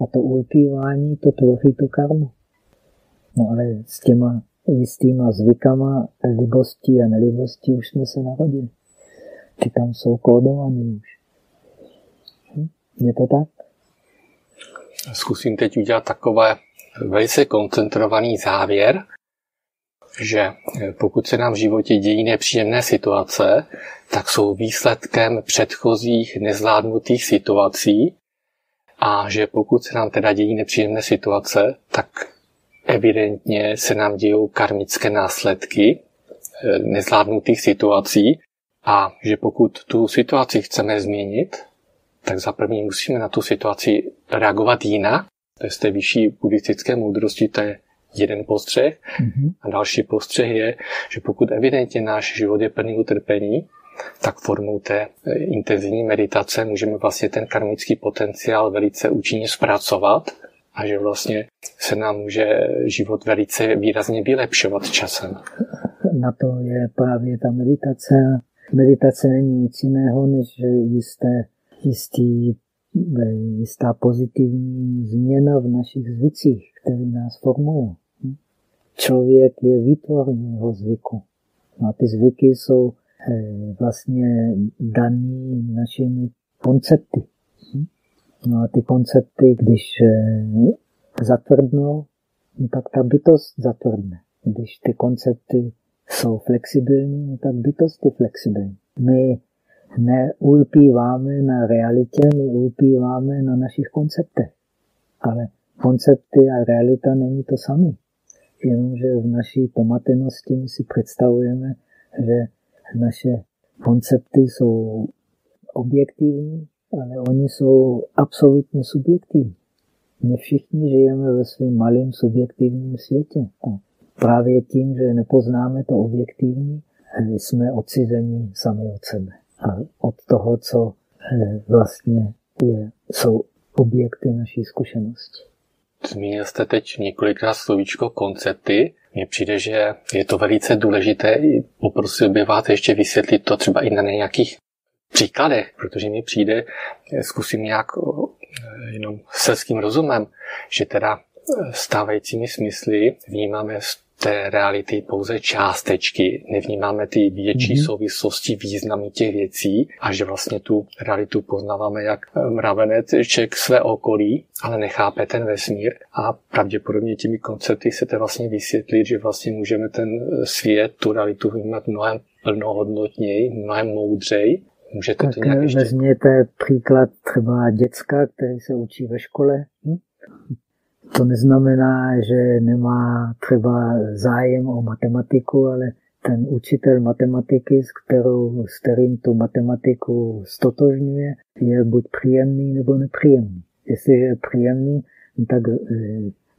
A to ulpívání, to tvoří tu karmu. No ale s těma jistýma zvykama libostí a nelibostí už jsme se narodili. Ty tam jsou kódovaný už. Hm? Je to tak? Zkusím teď udělat takové velice koncentrovaný závěr, že pokud se nám v životě dějí nepříjemné situace, tak jsou výsledkem předchozích nezvládnutých situací a že pokud se nám teda dějí nepříjemné situace, tak evidentně se nám dějou karmické následky eh, nezvládnutých situací a že pokud tu situaci chceme změnit, tak za první musíme na tu situaci reagovat jinak. To je z té vyšší buddhistické moudrosti, to je jeden postřeh. Mm-hmm. A další postřeh je, že pokud evidentně náš život je plný utrpení, tak formou té eh, intenzivní meditace můžeme vlastně ten karmický potenciál velice účinně zpracovat a že vlastně se nám může život velice výrazně vylepšovat časem. Na to je právě ta meditace. Meditace není nic jiného, než jisté, jistý, jistá pozitivní změna v našich zvicích, které nás formují. Člověk je výtvor jeho zvyku. A ty zvyky jsou eh, vlastně daný našimi koncepty. No a ty koncepty, když eh, zatvrdnou, no tak ta bytost zatvrdne. Když ty koncepty jsou flexibilní, no tak bytost je flexibilní. My neulpíváme na realitě, my ulpíváme na našich konceptech. Ale koncepty a realita není to samé. Jenomže v naší pomatenosti my si představujeme, že naše koncepty jsou objektivní, ale oni jsou absolutně subjektivní. My všichni žijeme ve svém malém subjektivním světě. A právě tím, že nepoznáme to objektivní, jsme odcizení sami od sebe. A od toho, co eh, vlastně je, jsou objekty naší zkušenosti. Zmínil jste teď několikrát slovíčko koncepty. Mně přijde, že je to velice důležité. Poprosil bych vás ještě vysvětlit to třeba i na nějakých příkladech, protože mi přijde, zkusím nějak jenom selským rozumem, že teda stávajícími smysly vnímáme té reality pouze částečky, nevnímáme ty větší mm-hmm. souvislosti, významy těch věcí a že vlastně tu realitu poznáváme jak mravenec ček své okolí, ale nechápe ten vesmír a pravděpodobně těmi koncepty chcete vlastně vysvětlit, že vlastně můžeme ten svět, tu realitu vnímat mnohem plnohodnotněji, mnohem moudřej. Můžete tak to nějak ještě... vezměte příklad třeba děcka, který se učí ve škole. Hm? To neznamená, že nemá třeba zájem o matematiku, ale ten učitel matematiky, s, kterou, s kterým tu matematiku stotožňuje, je buď příjemný nebo nepříjemný. Jestliže je příjemný, tak e,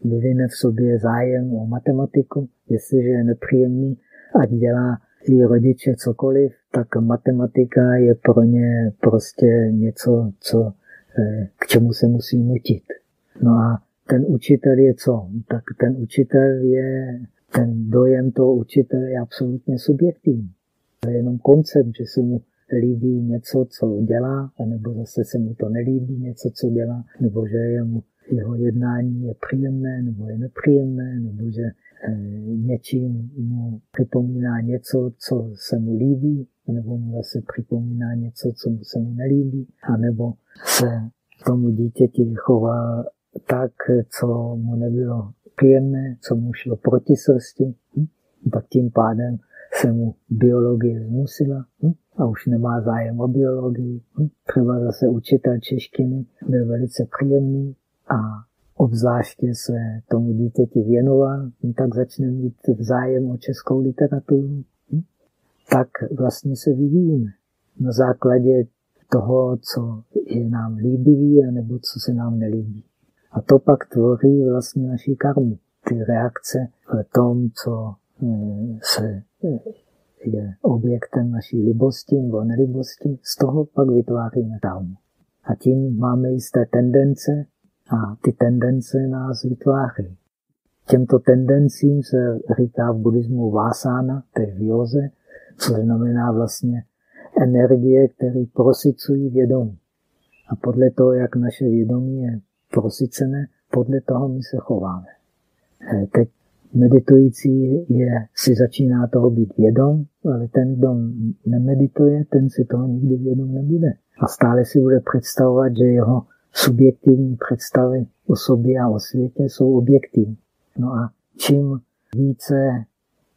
vyvine v sobě zájem o matematiku. Jestliže je nepříjemný, ať dělá i rodiče cokoliv, tak matematika je pro ně prostě něco, co, e, k čemu se musí nutit. No a ten učitel je co? Tak ten učitel je, ten dojem toho učitele je absolutně subjektivní. To je jenom koncept, že se mu líbí něco, co dělá, nebo zase se mu to nelíbí něco, co dělá, nebo že je mu, jeho jednání je příjemné, nebo je nepříjemné, nebo že e, něčím mu připomíná něco, co se mu líbí, nebo mu zase připomíná něco, co mu se mu nelíbí, anebo se tomu dítěti chová tak, co mu nebylo příjemné, co mu šlo proti srsti, hm? tak tím pádem se mu biologie zmusila hm? a už nemá zájem o biologii. Hm? Třeba zase učitel češtiny byl velice příjemný a obzvláště se tomu dítěti věnoval, hm? tak začne mít zájem o českou literaturu. Hm? Tak vlastně se vyvíjíme. Na základě toho, co je nám líbivý, anebo co se nám nelíbí. A to pak tvoří vlastně naší karmu. Ty reakce v tom, co eh, se eh, je objektem naší libosti nebo nelibosti, z toho pak vytváříme karmu. A tím máme jisté tendence a ty tendence nás vytváří. Těmto tendencím se říká v buddhismu vásána, je v józe, což znamená vlastně energie, které prosycují vědomí. A podle toho, jak naše vědomí je prosycené, podle toho my se chováme. Eh, teď meditující je, si začíná toho být vědom, ale ten, kdo nemedituje, ten si toho nikdy vědom nebude. A stále si bude představovat, že jeho subjektivní představy o sobě a o světě jsou objektivní. No a čím více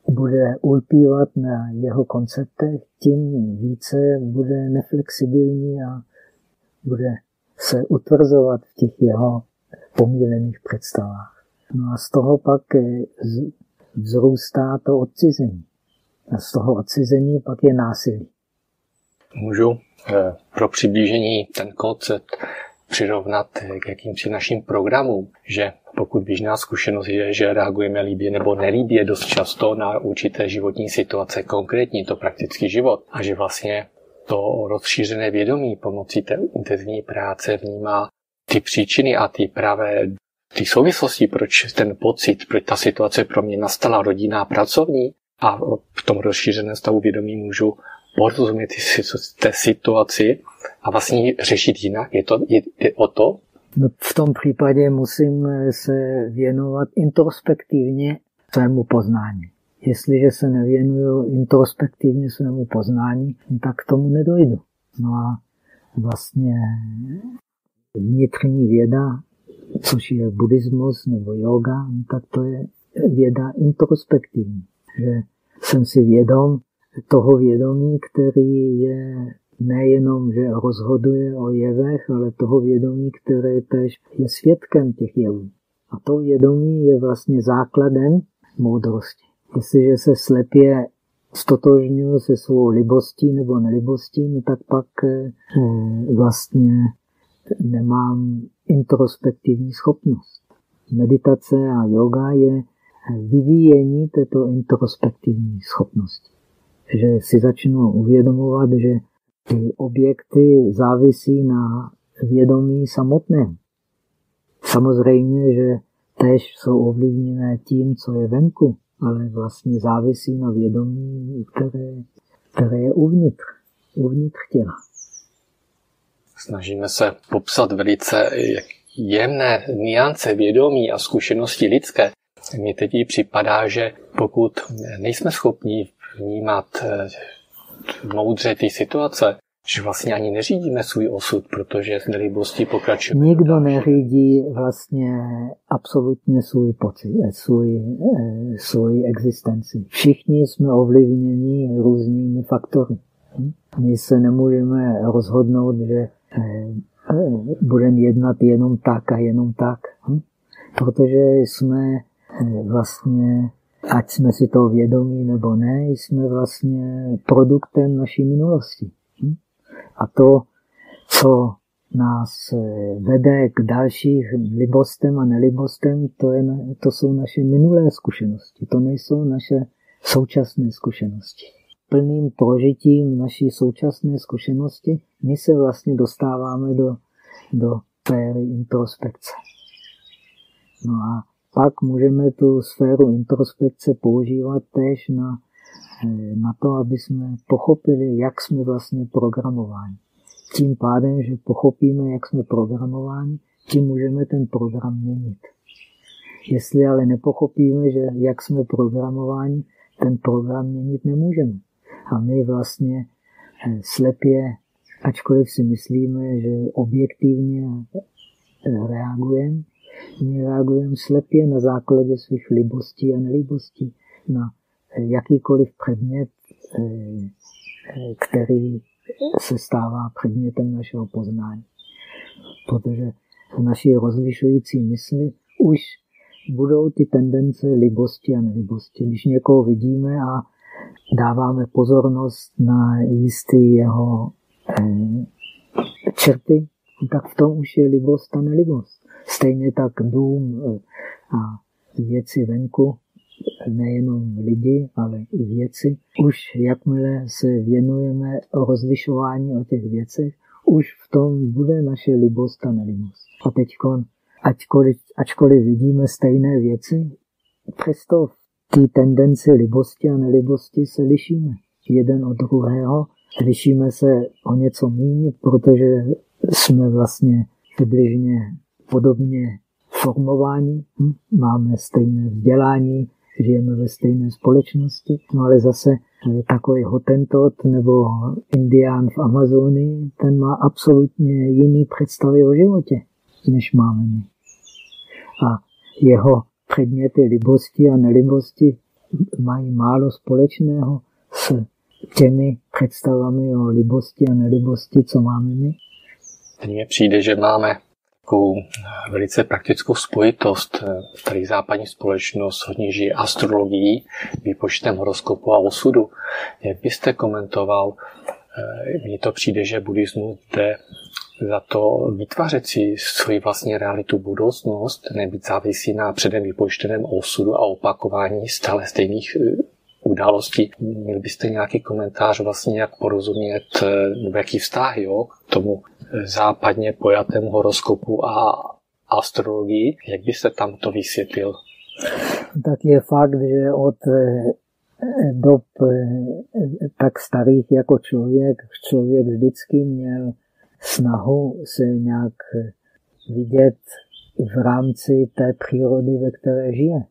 bude ulpívat na jeho konceptech, tím více bude neflexibilní a bude se utvrzovat v těch jeho pomílených představách. No a z toho pak vzrůstá to odcizení. A z toho odcizení pak je násilí. Můžu eh, pro přiblížení ten koncept přirovnat k jakýmsi našim programům, že pokud běžná zkušenost je, že reagujeme líbě nebo nelíbě dost často na určité životní situace, konkrétní to praktický život, a že vlastně to rozšířené vědomí pomocí té intenzivní práce vnímá ty příčiny a ty právě ty souvislosti, proč ten pocit, proč ta situace pro mě nastala rodinná, pracovní a v tom rozšířeném stavu vědomí můžu porozumět té situaci a vlastně řešit jinak. Je to je, je o to? No v tom případě musím se věnovat introspektivně svému poznání. Jestliže se nevěnuju introspektivně svému poznání, tak k tomu nedojdu. No a vlastně vnitřní věda, což je buddhismus nebo yoga, tak to je věda introspektivní. Že jsem si vědom toho vědomí, který je nejenom, že rozhoduje o jevech, ale toho vědomí, které tež je svědkem těch jevů. A to vědomí je vlastně základem moudrosti. Jestliže se slepě stotožňuji se svou libostí nebo nelibostí, no tak pak eh, vlastně nemám introspektivní schopnost. Meditace a yoga je vyvíjení této introspektivní schopnosti. Že si začnu uvědomovat, že ty objekty závisí na vědomí samotném. Samozřejmě, že tež jsou ovlivněné tím, co je venku, ale vlastně závisí na vědomí, které, které je uvnitř, uvnitř těla. Snažíme se popsat velice jemné niance vědomí a zkušenosti lidské. Mně teď připadá, že pokud nejsme schopni vnímat eh, moudře ty situace, že vlastně ani neřídíme svůj osud, protože z nelibosti pokračujeme. Nikdo neřídí vlastně absolutně svůj pocit, eh, svůj, eh, svůj existenci. Všichni jsme ovlivněni různými faktory. Hm? My se nemůžeme rozhodnout, že budeme jednat jenom tak a jenom tak. Hm? Protože jsme vlastně ať jsme si toho vědomí nebo ne, jsme vlastně produktem naší minulosti. Hm? A to, co nás eh, vede k dalších libostem a nelibostem, to, je, to jsou naše minulé zkušenosti, to nejsou naše současné zkušenosti. Plným prožitím naší současné zkušenosti my se vlastně dostáváme do, do sféry introspekce. No a pak můžeme tu sféru introspekce používat též na, eh, na to, aby jsme pochopili, jak jsme vlastně programováni. Tím pádem, že pochopíme, jak jsme programováni, tím můžeme ten program měnit. Jestli ale nepochopíme, že jak jsme programováni, ten program měnit nemůžeme. A my vlastně eh, slepě, ačkoliv si myslíme, že objektivně eh, reagujeme, my reagujeme slepě na základě svých libostí a nelibostí na eh, jakýkoliv předmět, eh, eh, který se stává předmětem našeho poznání. Protože v naší rozlišující mysli už budou ty tendence libosti a nelibosti. Když někoho vidíme a dáváme pozornost na jistý jeho čerty, tak v tom už je libost a nelibost. Stejně tak dům eh, a věci venku, nejenom lidi, ale i věci. Už jakmile se věnujeme rozlišování o těch věcech, už v tom bude naše libost a nelibost. A teď, ačkoliv, ačkoliv vidíme stejné věci, přesto v té tendenci libosti a nelibosti se lišíme. Jeden od druhého lišíme se o něco méně, protože jsme vlastně přibližně podobně formováni, hm? máme stejné vzdělání, žijeme ve stejné společnosti, no ale zase takový hotentot nebo indián v Amazonii, ten má absolutně jiný představy o životě, než máme my. A jeho předměty libosti a nelibosti mají málo společného s těmi představami o libosti a nelibosti, co máme my. Mně přijde, že máme takovou velice praktickou spojitost. Tady západní společnost hodně žije astrologií, výpočtem horoskopu a osudu. Jak byste komentoval, eh, mně to přijde, že buddhismus jde za to vytvářet si svoji vlastní realitu budoucnost, nebyt závisí na předem vypočteném osudu a opakování stále stejných eh, událostí. Měl byste nějaký komentář vlastně, jak porozumět, eh, nebo jaký vztah jo, k tomu západně pojatému horoskopu a astrologii. Jak byste tam to vysvětlil? Tak je fakt, že od eh, dob eh, tak starých jako člověk, člověk vždycky měl snahu se nějak vidět v rámci té přírody, ve které žije.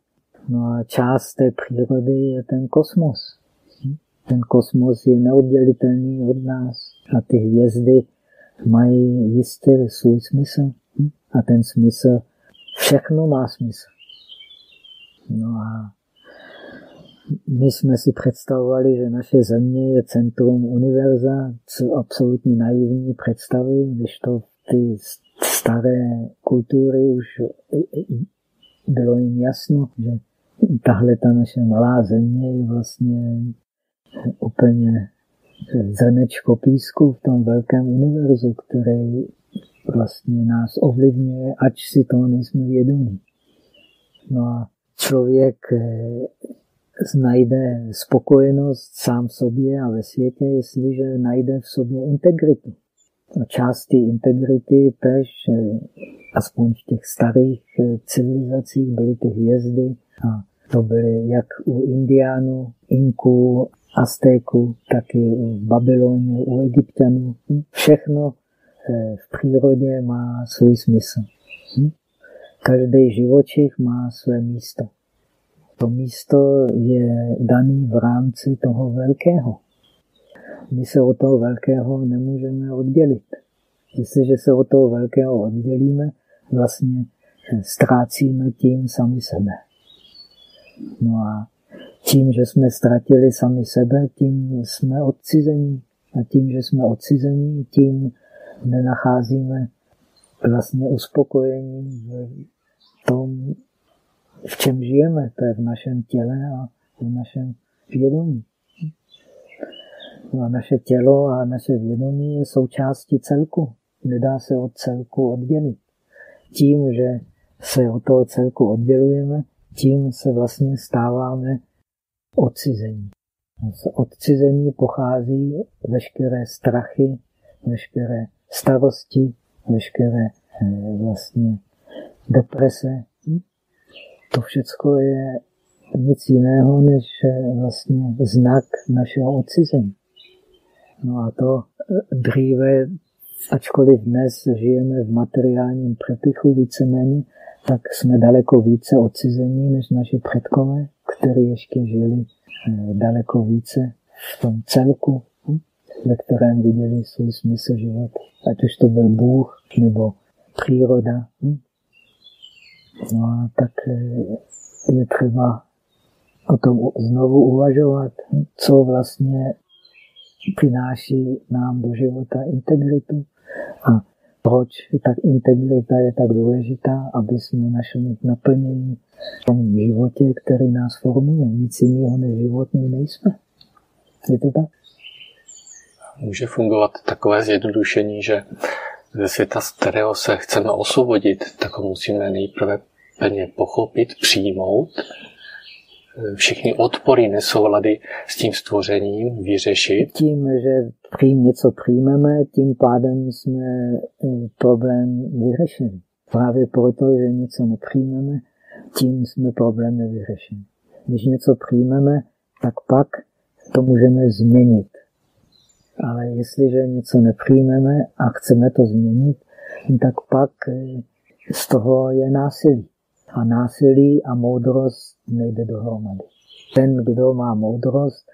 No a část té přírody je ten kosmos. Ten kosmos je neoddělitelný od nás. A ty hvězdy mají jistě svůj smysl. A ten smysl, všechno má smysl. No a my jsme si představovali, že naše země je centrum univerza, co absolutně naivní představy, když to ty staré kultury už bylo jim jasno, že tahle ta naše malá země je vlastně úplně zrnečko písku v tom velkém univerzu, který vlastně nás ovlivňuje, ač si toho nejsme vědomí. No a člověk eh, najde spokojenost sám v sobě a ve světě, jestliže najde v sobě integritu. A část té integrity tež, eh, aspoň v těch starých eh, civilizacích, byly ty hvězdy a to byly jak u Indiánů, Inků, Aztéků, tak i v Babyloně, u Egyptianů. Všechno eh, v přírodě má svůj smysl. Hm? Každý živočich má své místo. To místo je daný v rámci toho velkého. My se od toho velkého nemůžeme oddělit. Jestliže se od toho velkého oddělíme, vlastně ztrácíme tím sami sebe. No a tím, že jsme ztratili sami sebe, tím jsme odcizení. A tím, že jsme odcizení, tím nenacházíme vlastně uspokojení v tom, v čem žijeme. To je v našem těle a v našem vědomí. No a naše tělo a naše vědomí je součástí celku. Nedá se od celku oddělit. Tím, že se od toho celku oddělujeme, tím se vlastně stáváme odcizení. Z odcizení pochází veškeré strachy, veškeré starosti, veškeré eh, vlastně deprese. To všechno je nic jiného než eh, vlastně znak našeho odcizení. No a to eh, dříve, ačkoliv dnes žijeme v materiálním přepichu víceméně, tak jsme daleko více odcizení než naši předkové, kteří ještě žili eh, daleko více v tom celku, hm, ve kterém viděli svůj smysl života. Ať už to byl Bůh nebo příroda. Hm. No a tak eh, je třeba o tom znovu uvažovat, hm, co vlastně přináší nám do života integritu a proč tak integrita je tak důležitá, aby jsme našli naplnění v tom životě, který nás formuje. Nic jiného než životní nejsme. Je to tak? Může fungovat takové zjednodušení, že ze světa, z kterého se chceme osvobodit, tak ho musíme nejprve plně pochopit, přijmout všechny odpory, nesoulady s tím stvořením vyřešit? Tím, že přijím něco přijmeme, tím pádem jsme eh, problém vyřešili. Právě proto, že něco nepřijmeme, tím jsme problém nevyřešili. Když něco přijmeme, tak pak to můžeme změnit. Ale jestliže něco nepřijmeme a chceme to změnit, tak pak eh, z toho je násilí. A násilí a moudrost nejde dohromady. Ten, kdo má moudrost,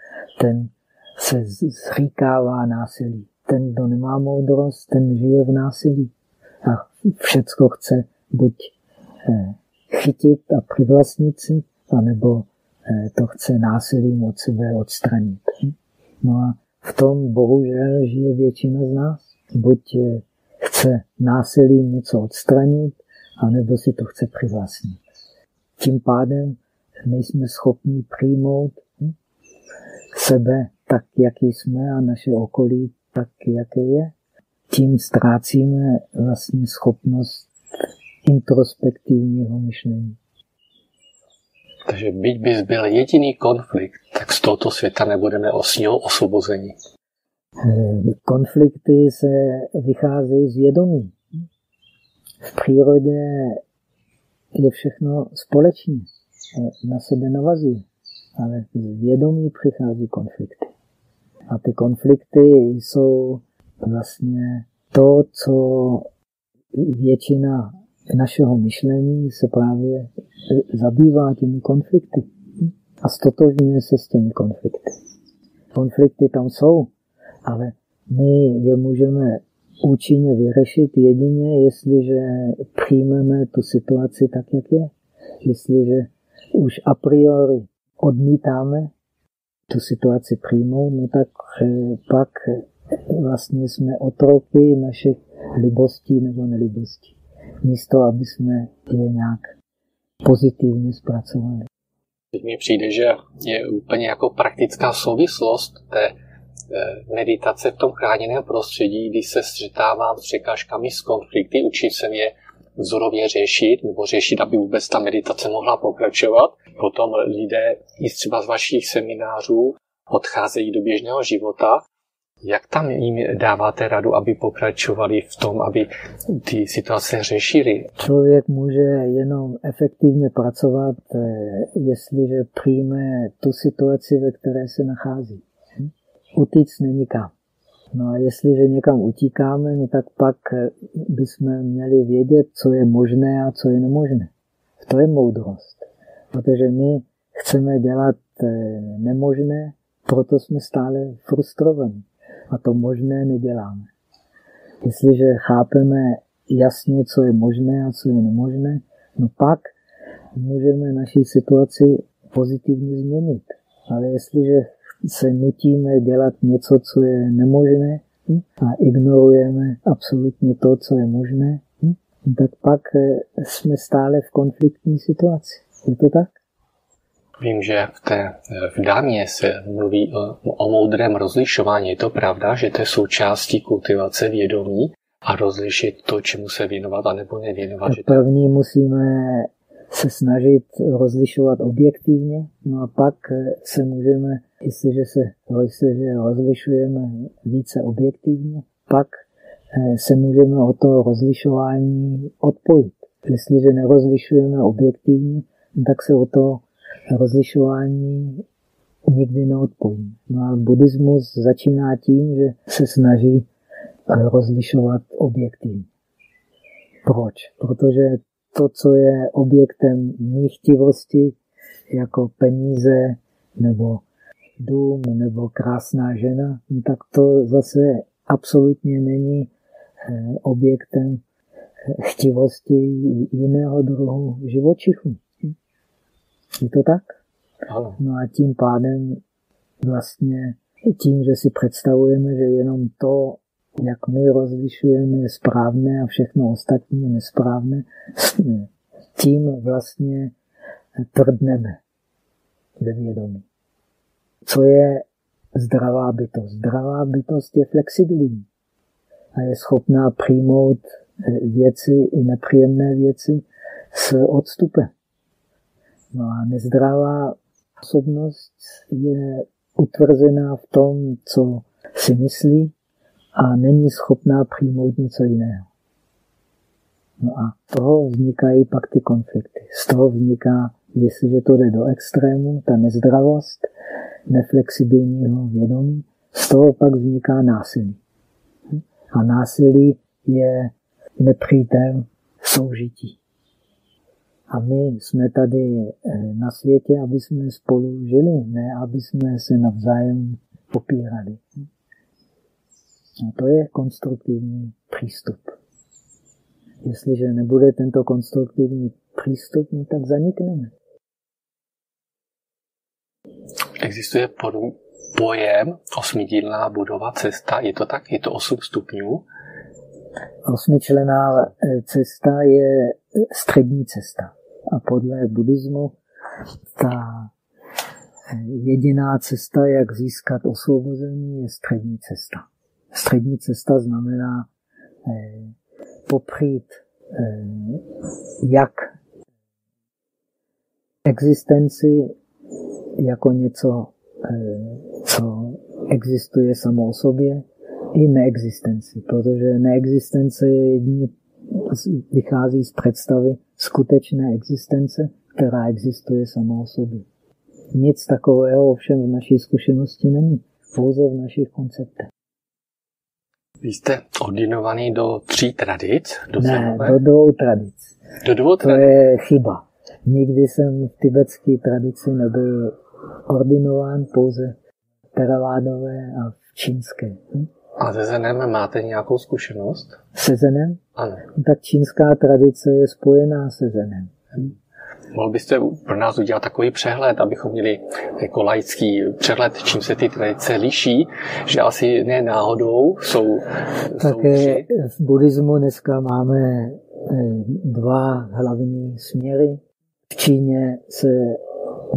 ten se zříkává násilí. Ten, kdo nemá moudrost, ten žije v násilí. A všecko chce buď eh, chytit a přivlastnit si, anebo eh, to chce násilím od sebe odstranit. No a v tom bohužel žije většina z nás. Buď eh, chce násilím něco odstranit, anebo si to chce přivlastnit. Tím pádem nejsme schopni přijmout sebe tak, jaký jsme a naše okolí tak, jaké je. Tím ztrácíme vlastně schopnost introspektivního myšlení. Takže byť bys byl jediný konflikt, tak z tohoto světa nebudeme něho osvobození. Konflikty se vycházejí z vědomí v přírodě je všechno společně, na sebe navazuje, ale z vědomí přichází konflikty. A ty konflikty jsou vlastně to, co většina našeho myšlení se právě zabývá těmi konflikty. A stotožňuje se s těmi konflikty. Konflikty tam jsou, ale my je můžeme účinně vyřešit jedině, jestliže přijmeme tu situaci tak, jak je. Jestliže už a priori odmítáme tu situaci přijmout, no tak eh, pak vlastně jsme otroky našich libostí nebo nelibostí. Místo, aby jsme je nějak pozitivně zpracovali. Teď mi přijde, že je úplně jako praktická souvislost té eh, meditace v tom chráněném prostředí, kdy se střetávám s překážkami, s konflikty, učit se je vzorově řešit, nebo řešit, aby vůbec ta meditace mohla pokračovat. Potom lidé i třeba z vašich seminářů odcházejí do běžného života jak tam jim dáváte radu, aby pokračovali v tom, aby ty situace řešili? Člověk může jenom efektivně pracovat, eh, jestliže přijme tu situaci, ve které se nachází. Utíct není kam. No a jestliže někam utíkáme, no tak pak eh, bychom měli vědět, co je možné a co je nemožné. To je moudrost. Protože my chceme dělat eh, nemožné, proto jsme stále frustrovaní a to možné neděláme. Jestliže chápeme jasně, co je možné a co je nemožné, no pak můžeme naší situaci pozitivně změnit. Ale jestliže se nutíme dělat něco, co je nemožné hm, a ignorujeme absolutně to, co je možné, hm, tak pak eh, jsme stále v konfliktní situaci. Je to tak? Vím, že v, té, v dámě se mluví o, o moudrém rozlišování. Je to pravda, že to je součástí kultivace vědomí a rozlišit to, čemu se věnovat a nebo nevěnovat? První musíme se snažit rozlišovat objektivně, no a pak se můžeme, jestliže se jestliže rozlišujeme více objektivně, pak eh, se můžeme o to rozlišování odpojit. Jestliže nerozlišujeme objektivně, tak se o to rozlišování nikdy neodpojím. No a buddhismus začíná tím, že se snaží eh, rozlišovat objektivně. Proč? Protože to, co je objektem chtivosti, jako peníze, nebo dům, nebo krásná žena, no tak to zase absolutně není eh, objektem eh, chtivosti jiného druhu živočichů. Je to tak? No a tím pádem vlastně tím, že si představujeme, že jenom to, jak my rozlišujeme, je správné a všechno ostatní nesprávné, tím vlastně tvrdneme ve vědomí. Co je zdravá bytost? Zdravá bytost je flexibilní a je schopná přijmout věci i nepříjemné věci s odstupem. No a nezdravá osobnost je utvrzená v tom, co si myslí a není schopná přijmout něco jiného. No a z toho vznikají pak ty konflikty. Z toho vzniká, jestliže to jde do extrému, ta nezdravost neflexibilního vědomí, z toho pak vzniká násilí. A násilí je nepřítel soužití. A my jsme tady eh, na světě, aby jsme spolu žili, ne aby jsme se navzájem popírali. A to je konstruktivní přístup. Jestliže nebude tento konstruktivní přístup, no tak zanikneme. Existuje pojem osmidílná budova cesta. Je to tak? Je to 8 stupňů? Osmičlená eh, cesta je střední cesta. A podle buddhismu ta eh, jediná cesta, jak získat osvobození, je střední cesta. Střední cesta znamená eh, popřít jak existenci jako něco, co existuje samo o sobě, i neexistenci, protože neexistence je jedině vychází z představy skutečné existence, která existuje sama o sobě. Nic takového ovšem v naší zkušenosti není, pouze v našich konceptech. Vy jste ordinovaný do tří tradic? Do ne, do dvou tradic. Do dvou tradic? To je chyba. Nikdy jsem v tibetské tradici nebyl ordinován pouze teravádové a v čínské. Hm? A se Zenem máte nějakou zkušenost? Se Zenem? Ano. Tak čínská tradice je spojená se Zenem. Mohl byste pro nás udělat takový přehled, abychom měli jako laický přehled, čím se ty tradice liší, že asi ne náhodou jsou... Tak jsou v buddhismu dneska máme eh, dva hlavní směry. V Číně se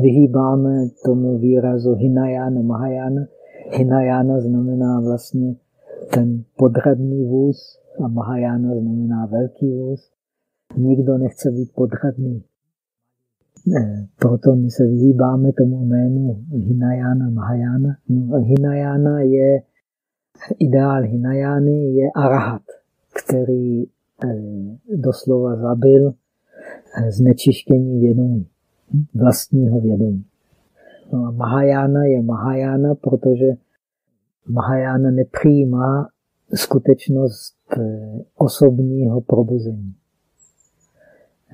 vyhýbáme tomu výrazu Hinayana, Mahayana. Hinayana znamená vlastně ten podhradný vůz a Mahayana znamená velký vůz. Nikdo nechce být podhradný. Proto my se vyhýbáme tomu jménu Hinayana, Mahayana. No, Hinayana je, ideál Hinajány je arahat, který eh, doslova zabil eh, znečištění vědomí, vlastního vědomí. No a Mahayana je Mahayana, protože Mahayana nepřijímá skutečnost eh, osobního probuzení.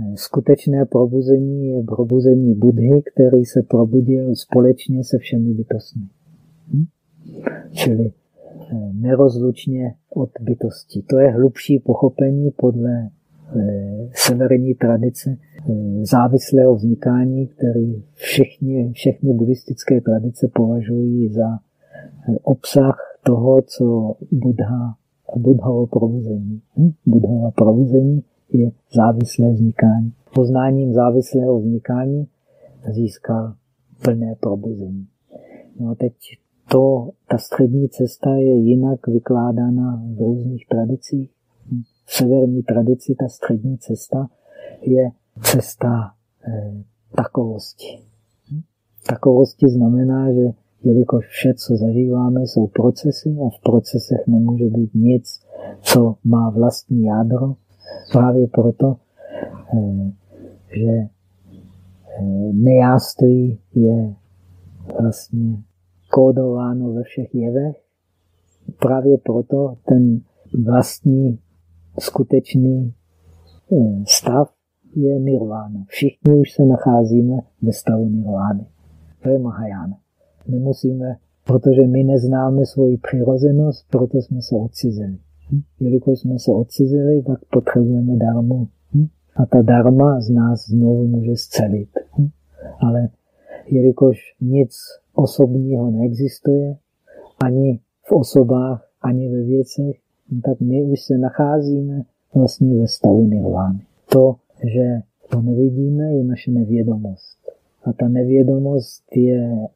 Eh, skutečné probuzení je probuzení Budhy, který se probudil společně se všemi bytostmi. Hm? Čili eh, nerozlučně od bytosti. To je hlubší pochopení podle severní tradice závislého vznikání, který všichni, všechny buddhistické tradice považují za obsah toho, co Buddha, Buddhovo probuzení. Hm? Buddhovo probuzení je závislé vznikání. Poznáním závislého vznikání získal plné probuzení. No a teď to, ta střední cesta je jinak vykládána v různých tradicích. V severní tradici ta střední cesta je cesta eh, takovosti. Takovosti znamená, že jelikož vše, co zažíváme, jsou procesy a v procesech nemůže být nic, co má vlastní jádro. Právě proto, eh, že eh, nejáství je vlastně kódováno ve všech jevech. Právě proto ten vlastní skutečný eh, stav je nirvána. Všichni už se nacházíme ve stavu nirvány. To je Mahajana nemusíme, protože my neznáme svoji přirozenost, proto jsme se odcizili. Jelikož jsme se odcizili, tak potřebujeme darmu. Hm? A ta darma z nás znovu může zcelit. Hm? Ale jelikož nic osobního neexistuje, ani v osobách, ani ve věcech, tak my už se nacházíme vlastně ve stavu nirvány. To, že to nevidíme, je naše nevědomost. A ta nevědomost je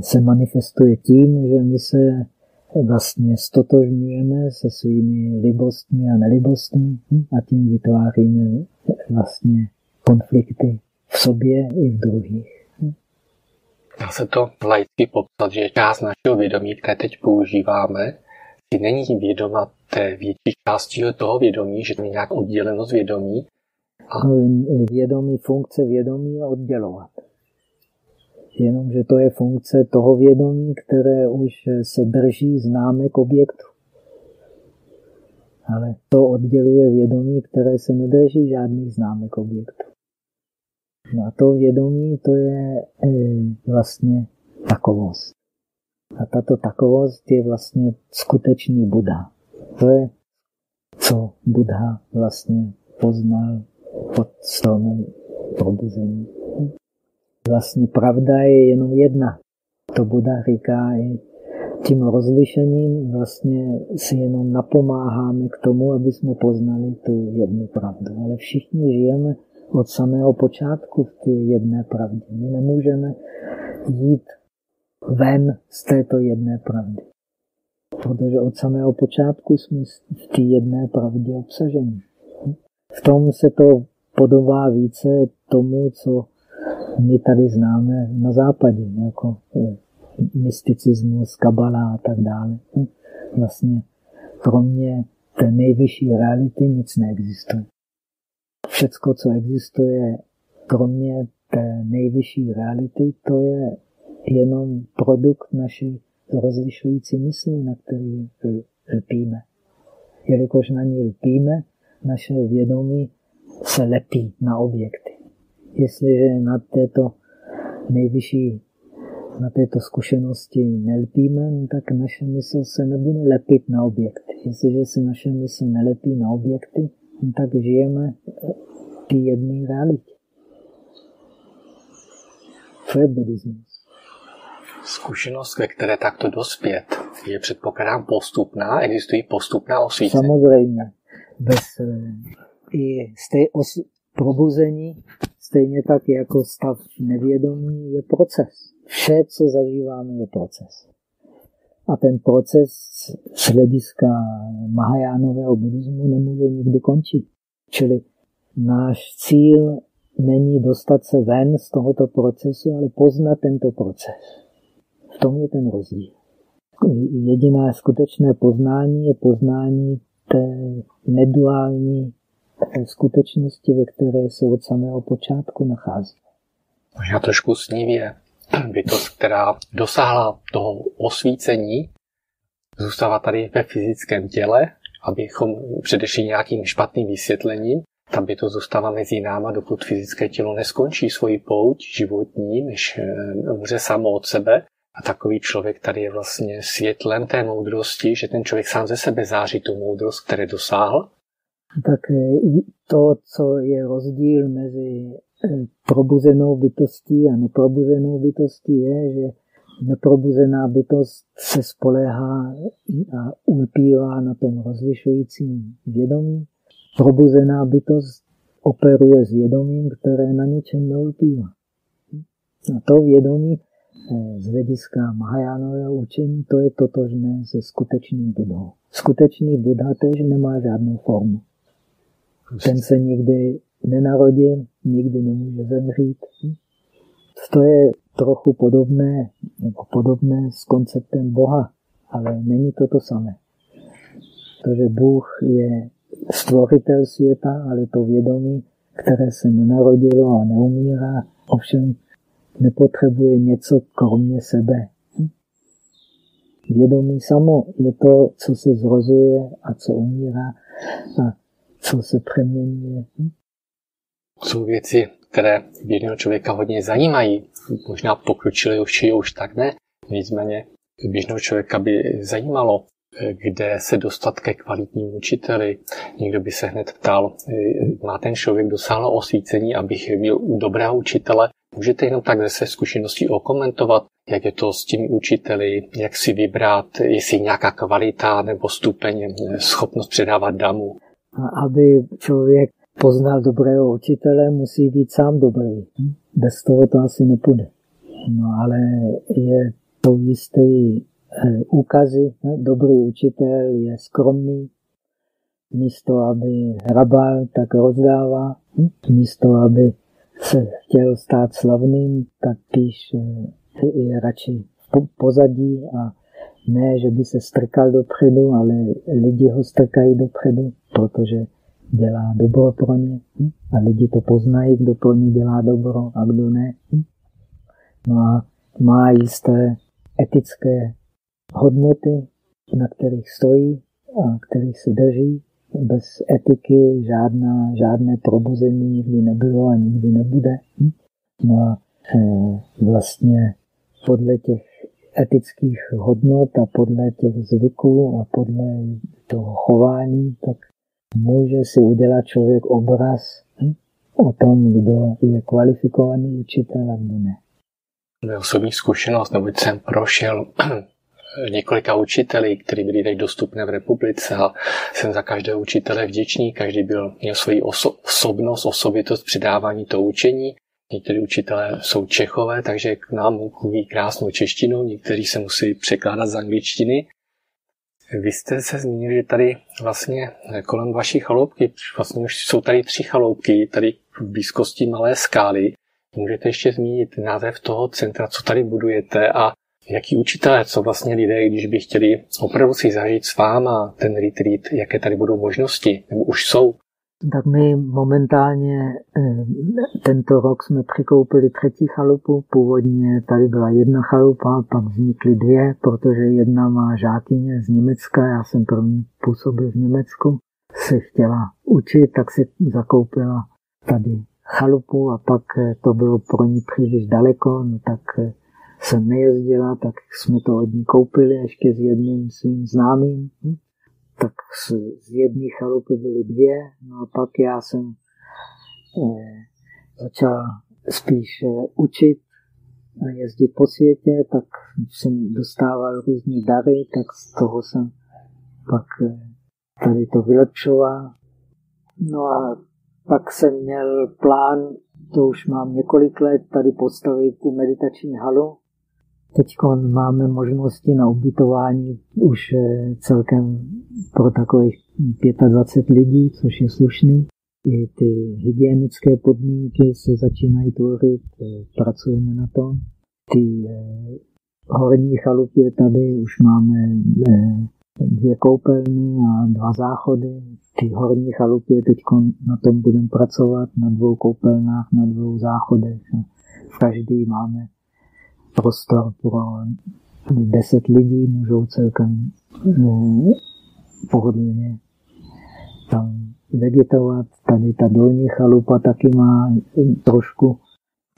se manifestuje tím, že my se vlastně stotožňujeme se svými libostmi a nelibostmi a tím vytváříme vlastně konflikty v sobě i v druhých. Dá se to laicky popsat, že část našeho vědomí, které teď používáme, si není vědoma té větší části toho vědomí, že to je nějak oddělenost vědomí. A... Vědomí, funkce vědomí je oddělovat jenomže to je funkce toho vědomí, které už se drží známek objektu. Ale to odděluje vědomí, které se nedrží žádných známek objektu. No a to vědomí, to je e, vlastně takovost. A tato takovost je vlastně skutečný Buddha. To je, co Buddha vlastně poznal pod stromem probuzení vlastně pravda je jenom jedna. To Buda říká i tím rozlišením vlastně si jenom napomáháme k tomu, aby jsme poznali tu jednu pravdu. Ale všichni žijeme od samého počátku v té jedné pravdě. My nemůžeme jít ven z této jedné pravdy. Protože od samého počátku jsme v té jedné pravdě obsaženi. V tom se to podobá více tomu, co my tady známe na západě, jako eh, mysticismus, kabala a tak dále. Vlastně kromě té nejvyšší reality nic neexistuje. Všecko, co existuje kromě té nejvyšší reality, to je jenom produkt naší rozlišující mysli, na který lpíme. Jelikož na ní lpíme, naše vědomí se lepí na objekty jestliže na této nejvyšší, na této zkušenosti nelpíme, tak naše mysl se nebude lepit na objekty. Jestliže se naše mysl nelepí na objekty, tak žijeme v té jedné realitě. To je buddhismus. Zkušenost, ve které takto dospět, je předpokládám postupná, existují postupná osvícení. Samozřejmě. Bez, eh, i z té os, probuzení, stejně tak jako stav nevědomí, je proces. Vše, co zažíváme, je proces. A ten proces z hlediska Mahajánového buddhismu nemůže nikdy končit. Čili náš cíl není dostat se ven z tohoto procesu, ale poznat tento proces. V tom je ten rozdíl. Jediné skutečné poznání je poznání té neduální skutečnosti, ve které se od samého počátku nachází. Možná trošku snívě. Bytost, která dosáhla toho osvícení, zůstává tady ve fyzickém těle, abychom předešli nějakým špatným vysvětlením. Ta bytost zůstává mezi náma, dokud fyzické tělo neskončí svoji pouť životní, než eh, umře samo od sebe. A takový člověk tady je vlastně světlem té moudrosti, že ten člověk sám ze sebe září tu moudrost, které dosáhl. Tak eh, to, co je rozdíl mezi eh, probuzenou bytostí a neprobuzenou bytostí, je, že neprobuzená bytost se spoléhá a ulpívá na tom rozlišujícím vědomí. Probuzená bytost operuje s vědomím, které na něčem neulpívá. A to vědomí z hlediska Mahajánového učení, to je totožné se skutečným Budhou. Skutečný Buddha tež nemá žádnou formu. Ten se nikdy nenarodil, nikdy nemůže zemřít. To je trochu podobné, nebo podobné s konceptem Boha, ale není to to samé. Protože Bůh je stvořitel světa, ale to vědomí, které se nenarodilo a neumírá, ovšem nepotřebuje něco kromě sebe. Vědomí samo je to, co se zrozuje a co umírá a co se přeměňuje. Jsou věci, které běžného člověka hodně zajímají. Možná pokročili už, už tak ne. Nicméně běžného člověka by zajímalo, kde se dostat ke kvalitnímu učiteli. Někdo by se hned ptal, má ten člověk dosáhlo osvícení, abych byl u dobrého učitele. Můžete jenom tak ze své zkušeností okomentovat, jak je to s těmi učiteli, jak si vybrat, jestli je nějaká kvalita nebo stupeň, schopnost předávat damu. Aby člověk poznal dobrého učitele, musí být sám dobrý. Bez toho to asi nepůjde. No ale je to jistý eh, úkazy. Dobrý učitel je skromný. Místo, aby hrabal, tak rozdává. Místo, aby se chtěl stát slavným, tak píš eh, je radši pozadí a ne, že by se strkal dopředu, ale lidi ho strkají dopředu, protože dělá dobro pro ně. A lidi to poznají, kdo pro ně dělá dobro a kdo ne. No a má jisté etické hodnoty, na kterých stojí a kterých se drží bez etiky žádná, žádné probuzení nikdy nebylo a nikdy nebude. No a e, vlastně podle těch etických hodnot a podle těch zvyků a podle toho chování, tak může si udělat člověk obraz hm, o tom, kdo je kvalifikovaný učitel a kdo ne. Osobní zkušenost, neboť jsem prošel několika učitelů, kteří byli teď dostupné v republice a jsem za každého učitele vděčný, každý byl, měl svoji oso- osobnost, osobitost přidávání to učení. Někteří učitelé jsou Čechové, takže k nám mluví krásnou češtinu, někteří se musí překládat z angličtiny. Vy jste se zmínili, že tady vlastně kolem vaší chaloupky, vlastně už jsou tady tři chaloupky, tady v blízkosti malé skály. Můžete ještě zmínit název toho centra, co tady budujete a jaký učitelé, co vlastně lidé, když by chtěli opravdu si zažít s váma ten retreat, jaké tady budou možnosti, nebo už jsou? Tak my momentálně eh, tento rok jsme přikoupili třetí chalupu. Původně tady byla jedna chalupa, pak vznikly dvě, protože jedna má žákyně z Německa, já jsem pro ní působil v Německu, se chtěla učit, tak si zakoupila tady chalupu a pak eh, to bylo pro ní příliš daleko, no tak eh, jsem nejezdila, tak jsme to od ní koupili ještě s jedním svým známým. Tak z, jedné chalupy byly dvě, no a pak já jsem eh, začal spíš eh, učit jezdit po světě, tak jsem dostával různé dary, tak z toho jsem pak eh, tady to vylepšoval. No a pak jsem měl plán, to už mám několik let, tady postavit tu meditační halu. Teď máme možnosti na ubytování už eh, celkem pro takových 25 lidí, což je slušný. I ty hygienické podmínky se začínají tvořit, eh, pracujeme na tom. Ty eh, horní chalupě tady už máme dvě koupelny a dva záchody. Ty horní chalupě teď na tom budeme pracovat, na dvou koupelnách, na dvou záchodech. V každý máme prostor pro deset lidí, můžou celkem eh, pohodlně tam vegetovat. Tady ta dolní chalupa taky má trošku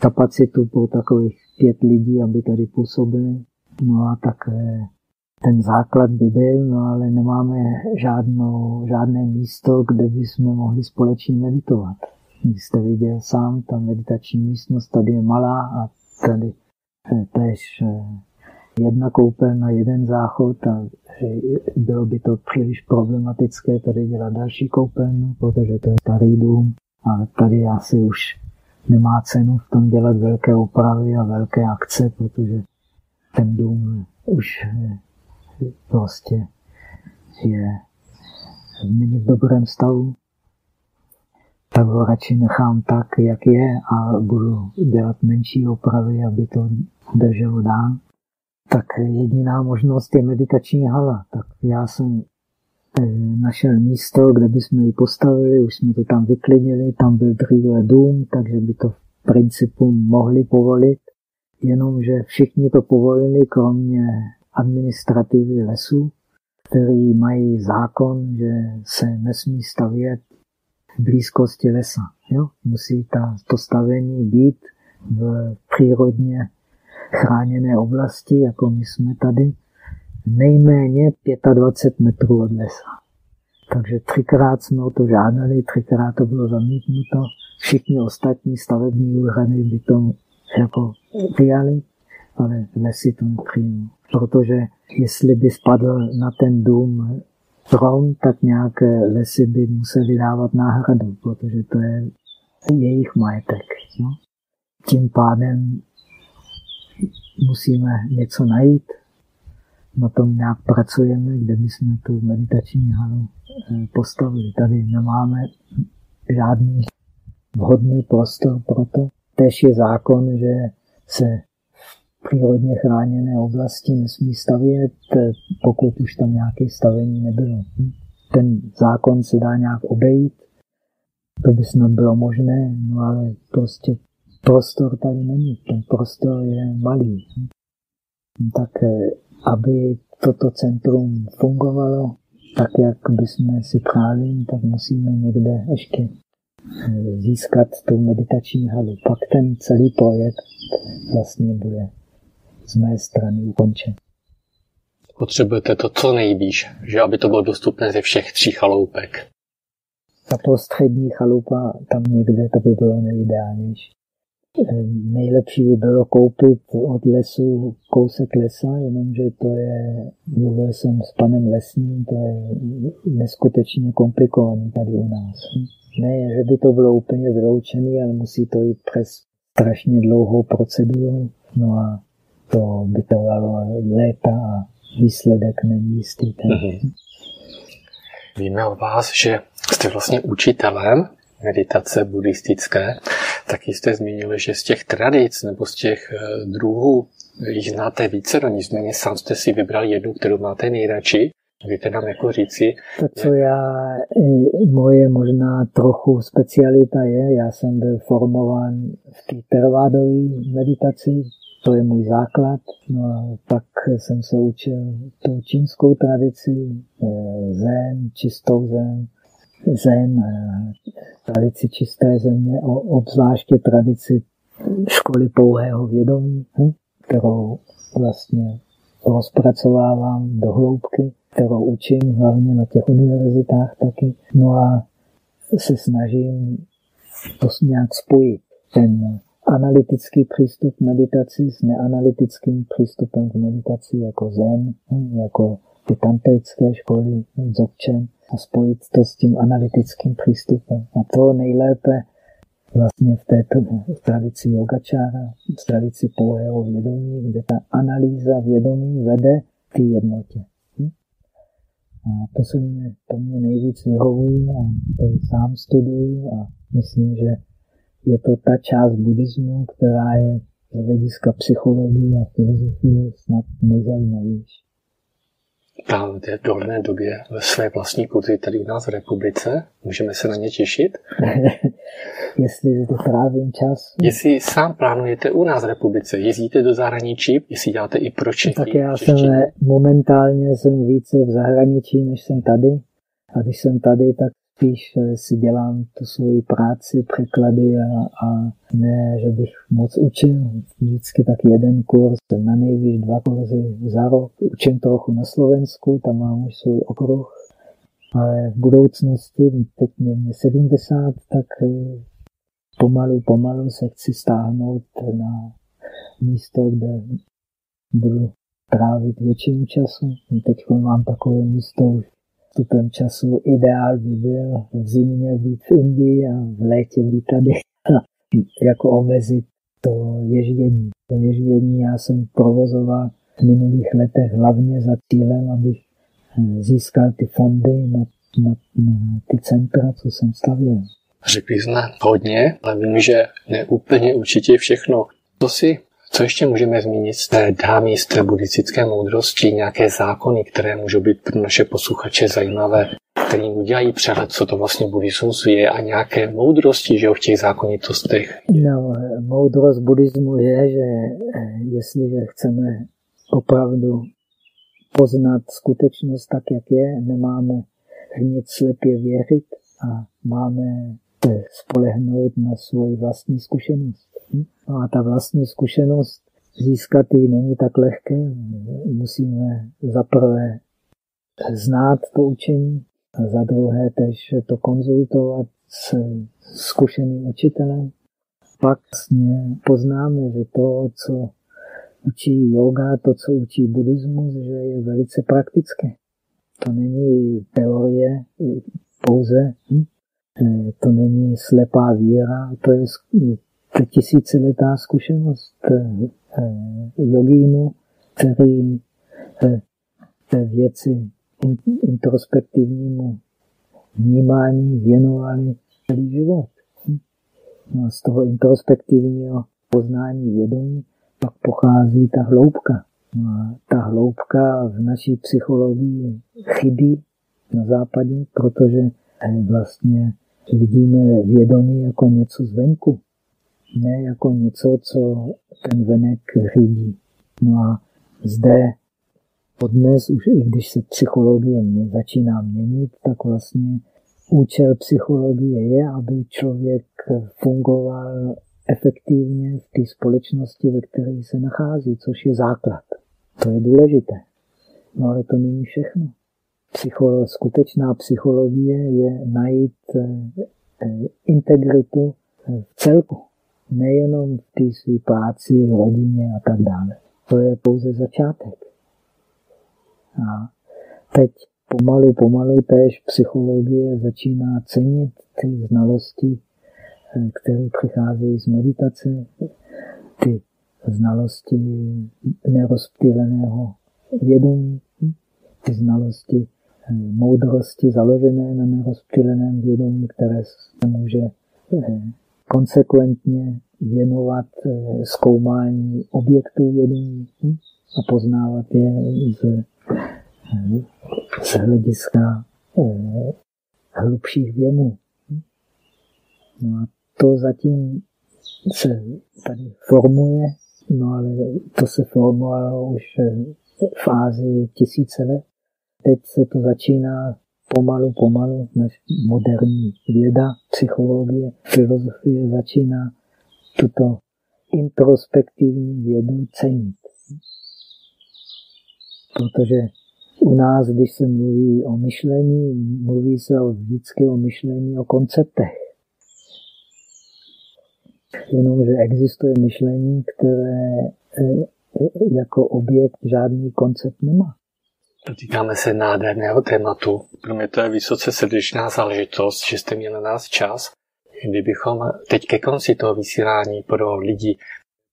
kapacitu pro takových pět lidí, aby tady působili. No a tak eh, ten základ by byl, no ale nemáme žádnou, žádné místo, kde bychom mohli společně meditovat. Jste viděl sám, ta meditační místnost tady je malá a tady eh, tež eh, jedna koupel na jeden záchod a eh, bylo by to příliš problematické tady dělat další koupelnu, protože to je starý dům a tady asi už nemá cenu v tom dělat velké opravy a velké akce, protože ten dům už prostě je není v dobrém stavu, tak ho radši nechám tak, jak je a budu dělat menší opravy, aby to drželo dál. Tak jediná možnost je meditační hala. Tak já jsem eh, našel místo, kde bychom ji postavili, už jsme to tam vyklidili, tam byl druhý dům, takže by to v principu mohli povolit, jenomže všichni to povolili, kromě administrativy lesů, který mají zákon, že se nesmí stavět v blízkosti lesa. Jo? Musí ta, to stavení být v přírodně chráněné oblasti, jako my jsme tady, nejméně 25 metrů od lesa. Takže třikrát jsme o to žádali, třikrát to bylo zamítnuto. Všichni ostatní stavební úřady by to jako přijali, ale lesy to nepřijmou protože jestli by spadl na ten dům strom, tak nějaké lesy by museli dávat náhradu, protože to je jejich majetek. No? Tím pádem musíme něco najít, na tom nějak pracujeme, kde bychom tu meditační halu eh, postavili. Tady nemáme žádný vhodný prostor pro to. Tež je zákon, že se přírodně chráněné oblasti nesmí stavět, pokud už tam nějaké stavení nebylo. Ten zákon se dá nějak obejít, to by snad bylo možné, no ale prostě prostor tady není, ten prostor je malý. Tak eh, aby toto centrum fungovalo tak, jak bychom si přáli, tak musíme někde ještě eh, získat tu meditační halu. Pak ten celý projekt vlastně bude z mé strany ukončen. Potřebujete to co nejvíš, že aby to bylo dostupné ze všech tří chaloupek. Ta prostřední chalupa tam někde, to by bylo nejideálnější. Eh, nejlepší by bylo koupit od lesu kousek lesa, jenomže to je, mluvil jsem s panem lesním, to je neskutečně komplikovaný tady u nás. Ne, že by to bylo úplně vyloučené, ale musí to jít přes strašně dlouhou proceduru. No a to by trvalo léta a výsledek není jistý. Mm-hmm. Víme o vás, že jste vlastně učitelem meditace buddhistické, taky jste zmínili, že z těch tradic nebo z těch eh, druhů jich znáte více, no nicméně sám jste si vybral jednu, kterou máte nejradši. Můžete nám jako říci? To, co já, moje možná trochu specialita je, já jsem byl formován v té tervádové meditaci, to je můj základ. No a pak jsem se učil tu čínskou tradici, eh, zen, čistou zen, zen, eh, tradici čisté země, obzvláště tradici školy pouhého vědomí, hm, kterou vlastně rozpracovávám do hloubky, kterou učím hlavně na těch univerzitách taky. No a se snažím to nějak spojit. Ten analytický přístup meditaci s neanalytickým přístupem k meditaci jako zen, jako ty tantrické školy, dzogchen a spojit to s tím analytickým přístupem. A to nejlépe vlastně v té v tradici yogačára, v tradici pouhého vědomí, kde ta analýza vědomí vede k jednotě. Hm? A to, se mě, to mě nejvíc vyhovuje a to sám studuji a myslím, že je to ta část buddhismu, která je z hlediska psychologie a filozofie snad nejzajímavější plánujete v dohledné době ve své vlastní kurzy tady u nás v republice? Můžeme se na ně těšit? Jestli to trávím čas. Jestli sám plánujete u nás v republice, jezdíte do zahraničí, jestli děláte i pro Čechy? Tak já jsem momentálně jsem více v zahraničí, než jsem tady. A když jsem tady, tak spíš eh, si dělám tu svoji práci, překlady a, a ne, že bych moc učil. Vždycky tak jeden kurz, na nejvíc dva kurzy za rok. Učím trochu na Slovensku, tam mám už svůj okruh. Ale v budoucnosti, teď mě, mě 70, tak eh, pomalu, pomalu se chci stáhnout na místo, kde budu trávit většinu času. Teď mám takové místo už postupem času ideál by byl v zimě být v Indii a v létě být tady jako omezit to ježdění. To ježdění já jsem provozoval v minulých letech hlavně za cílem, abych eh, získal ty fondy na, na, na ty centra, co jsem stavěl. Řekli jsme hodně, ale vím, že ne úplně určitě všechno. To si co ještě můžeme zmínit z té dámy z té buddhistické moudrosti, nějaké zákony, které můžou být pro naše posluchače zajímavé, který udělají přehled, co to vlastně buddhismus je a nějaké moudrosti, že v těch zákonitostech? No, moudrost buddhismu je, že eh, jestliže chceme opravdu poznat skutečnost tak, jak je, nemáme hned slepě věřit a máme spolehnout na svoji vlastní zkušenost. No a ta vlastní zkušenost získat ji není tak lehké. Musíme zaprvé znát to učení a za druhé tež to konzultovat s zkušeným učitelem. Pak vlastně poznáme, že to, co učí yoga, to, co učí buddhismus, že je velice praktické. To není teorie pouze, hm? To není slepá víra, to je tisíciletá zkušenost eh, jogínu, který eh, věci introspektivnímu vnímání věnovali celý život. No a z toho introspektivního poznání vědomí pak pochází ta hloubka. No a ta hloubka v naší psychologii chybí na západě, protože vlastně vidíme vědomí jako něco zvenku, ne jako něco, co ten venek řídí. No a zde dnes, už i když se psychologie mě začíná měnit, tak vlastně účel psychologie je, aby člověk fungoval efektivně v té společnosti, ve které se nachází, což je základ. To je důležité. No ale to není všechno. Psycholo, skutečná psychologie je najít eh, eh, integritu v celku. Nejenom v té své práci, rodině a tak dále. To je pouze začátek. A teď pomalu, pomalu též psychologie začíná cenit ty znalosti, eh, které přicházejí z meditace, ty znalosti nerozptýleného vědomí, ty znalosti moudrosti založené na nerozptýleném vědomí, které se může eh, konsekventně věnovat eh, zkoumání objektů vědomí a poznávat je z, eh, z hlediska hlubších věmů. No a to zatím se tady formuje, no ale to se formovalo už v Ázii tisíce let. Teď se to začíná pomalu, pomalu, než moderní věda, psychologie, filozofie začíná tuto introspektivní vědu cenit. Protože u nás, když se mluví o myšlení, mluví se vždycky o myšlení o konceptech. Jenomže existuje myšlení, které eh, jako objekt žádný koncept nemá. Dotýkáme se nádherného tématu. Pro mě to je vysoce srdečná záležitost, že jste měli na nás čas. Kdybychom teď ke konci toho vysílání pro lidi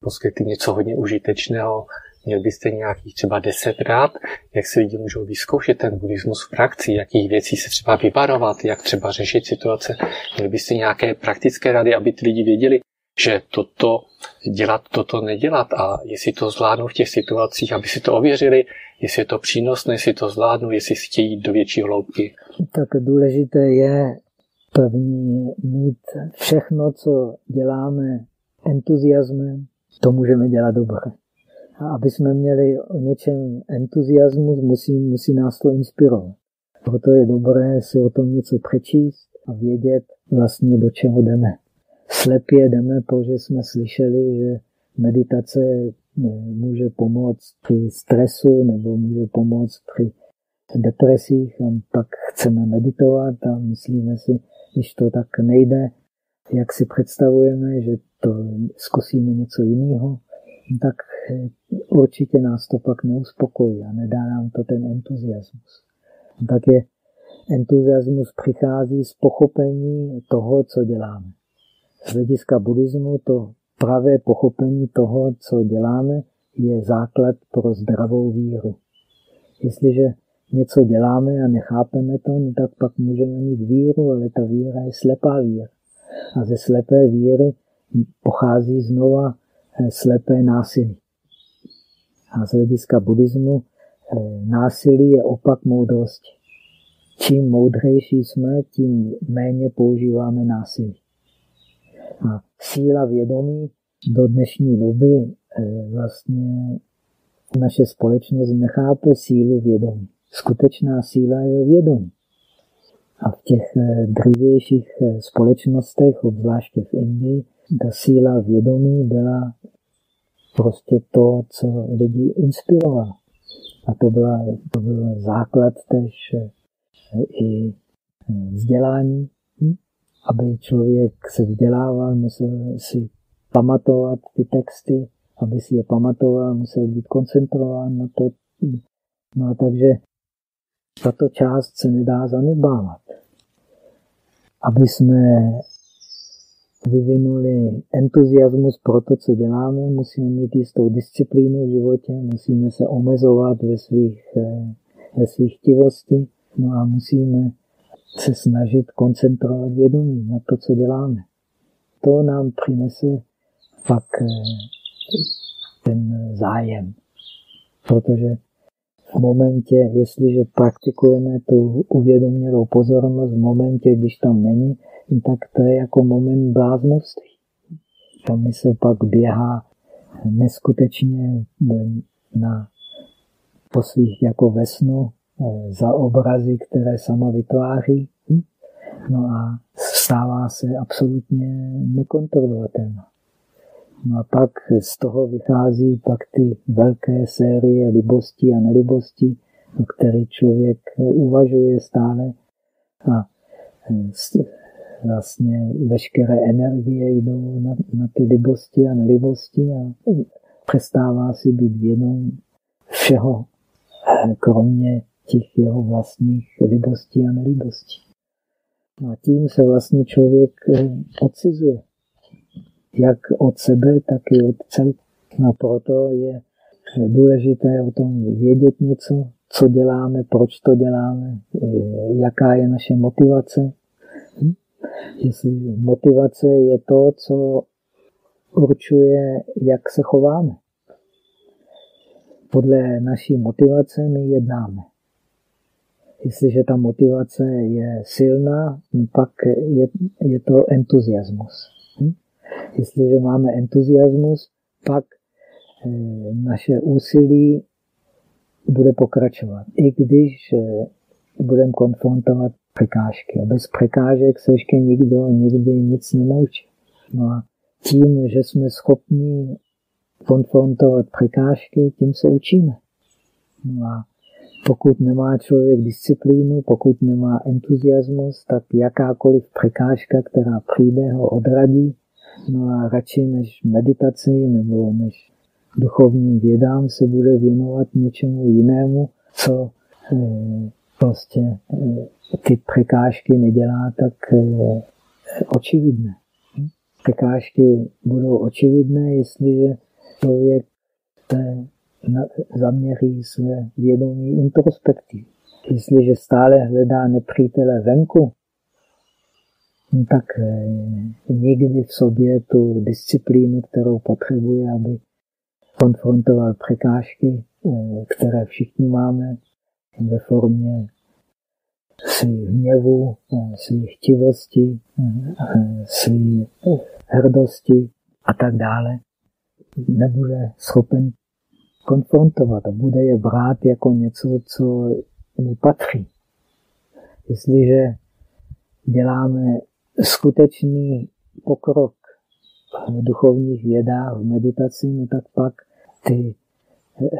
poskytli něco hodně užitečného, měl byste nějakých třeba deset rád, jak se lidi můžou vyzkoušet ten buddhismus v praxi, jakých věcí se třeba vyvarovat, jak třeba řešit situace. Měl byste nějaké praktické rady, aby ty lidi věděli, že toto dělat, toto nedělat a jestli to zvládnou v těch situacích, aby si to ověřili, jestli je to přínosné, jestli to zvládnou, jestli chtějí do větší hloubky. Tak důležité je první mít všechno, co děláme entuziasmem, to můžeme dělat dobře. A aby jsme měli o něčem entuziasmus, musí, musí nás to inspirovat. Proto je dobré si o tom něco přečíst a vědět vlastně, do čeho jdeme slepě jdeme, protože jsme slyšeli, že meditace eh, může pomoct při stresu nebo může pomoct při depresích a pak chceme meditovat a myslíme si, když to tak nejde, jak si představujeme, že to zkusíme něco jiného, tak eh, určitě nás to pak neuspokojí a nedá nám to ten entuziasmus. Tak je entuziasmus přichází z pochopení toho, co děláme z hlediska buddhismu to pravé pochopení toho, co děláme, je základ pro zdravou víru. Jestliže něco děláme a nechápeme to, no tak pak můžeme mít víru, ale ta víra je slepá víra. A ze slepé víry pochází znova eh, slepé násilí. A z hlediska buddhismu eh, násilí je opak moudrosti. Čím moudřejší jsme, tím méně používáme násilí. A síla vědomí do dnešní doby eh, vlastně naše společnost nechápe sílu vědomí. Skutečná síla je vědomí. A v těch eh, dřívějších eh, společnostech, obzvláště v Indii, ta síla vědomí byla prostě to, co lidi inspirovalo. A to, byla, to byl základ tež i vzdělání. Aby člověk se vzdělával, musel si pamatovat ty texty, aby si je pamatoval, musel být koncentrován na to. No a takže tato část se nedá zanedbávat. Aby jsme vyvinuli entuziasmus pro to, co děláme, musíme mít jistou disciplínu v životě, musíme se omezovat ve svých, eh, ve svých chtivosti, no a musíme se snažit koncentrovat vědomí na to, co děláme. To nám přinese pak eh, ten zájem. Protože v momentě, jestliže praktikujeme tu uvědomělou pozornost, v momentě, když tam není, tak to je jako moment bláznosti. Ta mysl pak běhá neskutečně na, po svých jako ve snu, Eh, za obrazy, které sama vytváří. Hm? No a stává se absolutně nekontrolovatelná. No a pak z toho vychází pak ty velké série libostí a nelibostí, o kterých člověk uvažuje stále a eh, vlastně veškeré energie jdou na, na ty libosti a nelibosti a přestává si být vědom všeho, eh, kromě těch jeho vlastních libostí a nelibostí. No a tím se vlastně člověk eh, odcizuje. Jak od sebe, tak i od celku. A proto je důležité o tom vědět něco, co děláme, proč to děláme, eh, jaká je naše motivace. Hm? Jestli motivace je to, co určuje, jak se chováme. Podle naší motivace my jednáme. Jestliže ta motivace je silná, pak je, je to entuziasmus. Hm? Jestliže máme entuziasmus, pak eh, naše úsilí bude pokračovat. I když eh, budeme konfrontovat překážky. A bez překážek se ještě nikdo nikdy nic nenaučí. No a tím, že jsme schopni konfrontovat překážky, tím se učíme. No a pokud nemá člověk disciplínu, pokud nemá entuziasmus, tak jakákoliv překážka, která přijde, ho odradí No a radši než meditaci nebo než duchovním vědám se bude věnovat něčemu jinému, co eh, prostě eh, ty překážky nedělá tak eh, očividné. Překážky budou očividné, jestliže člověk zaměří své vědomí introspektivně. Jestliže stále hledá nepřítele venku, tak nikdy v sobě tu disciplínu, kterou potřebuje, aby konfrontoval překážky, eh, které všichni máme ve formě svých hněvu, eh, svých chtivosti, eh, svých hrdosti a tak dále, nebude schopen konfrontovat a bude je brát jako něco, co mu patří. Jestliže děláme skutečný pokrok v duchovních vědách, v meditaci, no tak pak ty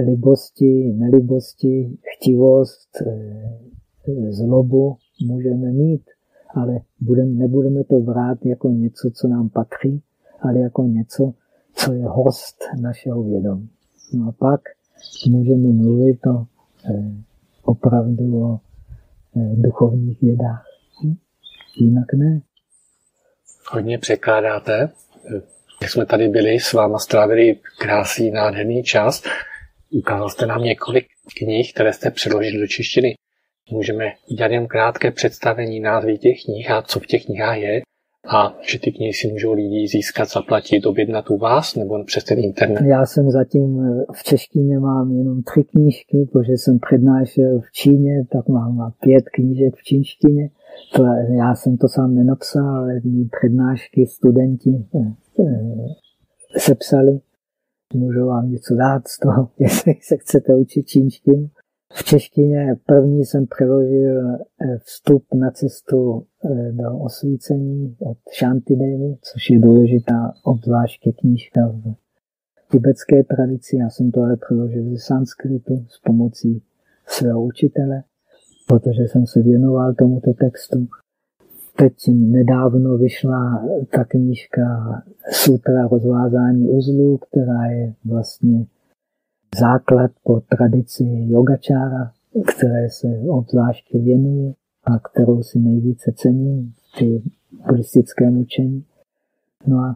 libosti, nelibosti, chtivost, eh, zlobu můžeme mít, ale budem, nebudeme to brát jako něco, co nám patří, ale jako něco, co je host našeho vědomí. No a pak můžeme mluvit o, eh, opravdu o eh, duchovních vědách. Hm? Jinak ne. Hodně překládáte jak jsme tady byli, s váma strávili krásný, nádherný čas. Ukázal jste nám několik knih, které jste přeložili do češtiny. Můžeme udělat jen krátké představení názvy těch knih a co v těch knihách je a že ty knihy si můžou lidi získat, zaplatit, objednat u vás nebo přes ten internet? Já jsem zatím v češtině mám jenom tři knížky, protože jsem přednášel v Číně, tak mám pět knížek v čínštině. To, já jsem to sám nenapsal, ale mý přednášky studenti eh, eh, sepsali. Můžu vám něco dát z toho, jestli se chcete učit čínštinu. V češtině první jsem přeložil eh, vstup na cestu do osvícení od Devi, což je důležitá obzvláště knížka v tibetské tradici. Já jsem to ale přeložil ze sanskritu s pomocí svého učitele protože jsem se věnoval tomuto textu. Teď nedávno vyšla ta knížka Sutra rozvázání uzlů, která je vlastně základ po tradici yogačára, které se obzvláště věnuje a kterou si nejvíce cením při buddhistickém učení. No a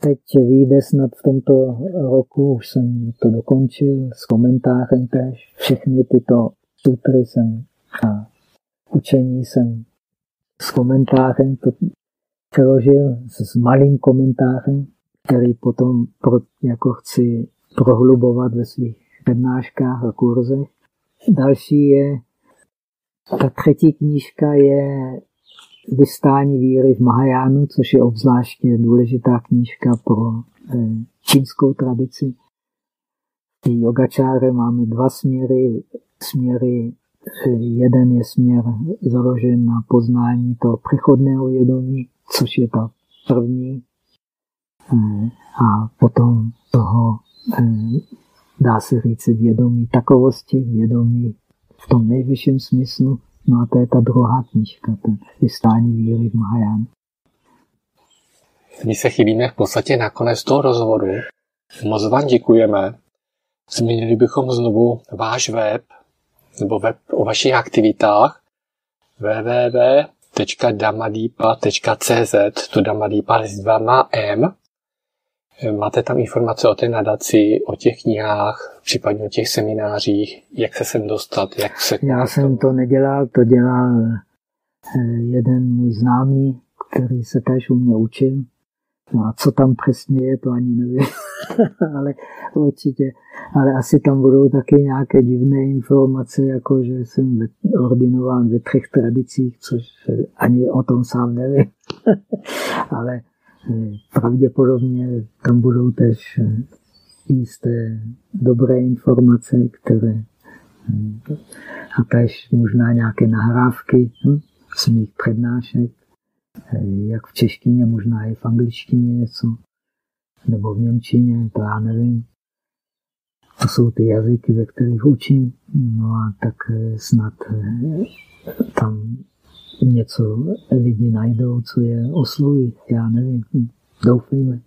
teď vyjde snad v tomto roku, už jsem to dokončil s komentářem tež. Všechny tyto sutry jsem a učení jsem s komentářem to přeložil s malým komentářem, který potom pro, jako chci prohlubovat ve svých přednáškách a kurzech. Další je, ta třetí knížka je Vystání víry v Mahajánu, což je obzvláště důležitá knížka pro eh, čínskou tradici. V yogačáře máme dva směry, směry Jeden je směr založen na poznání toho přechodného vědomí, což je ta první. Eh, a potom toho, eh, dá se říct, vědomí takovosti, vědomí v tom nejvyšším smyslu. No a to je ta druhá knížka, ten vystání víry v Mahajánu. My se chybíme v podstatě na konec toho rozhovoru. Moc vám děkujeme. Změnili bychom znovu váš web, nebo web o vašich aktivitách www.damadipa.cz to Damadipa s dvama M. Máte tam informace o té nadaci, o těch knihách, případně o těch seminářích, jak se sem dostat, jak se... Já jsem to nedělal, to dělal eh, jeden můj známý, který se též u mě učil. No a co tam přesně je, to ani nevím. ale určitě. Ale asi tam budou taky nějaké divné informace, jako že jsem ordinován ve třech tradicích, což ani o tom sám nevím. ale eh, pravděpodobně tam budou tež eh, jisté dobré informace, které eh, a tež možná nějaké nahrávky hm, z mých přednášek, jak v češtině, možná i v angličtině něco, nebo v Němčině, to já nevím. To jsou ty jazyky, ve kterých učím. No a tak eh, snad eh, tam něco lidi najdou, co je osloví. Já nevím. Doufejme.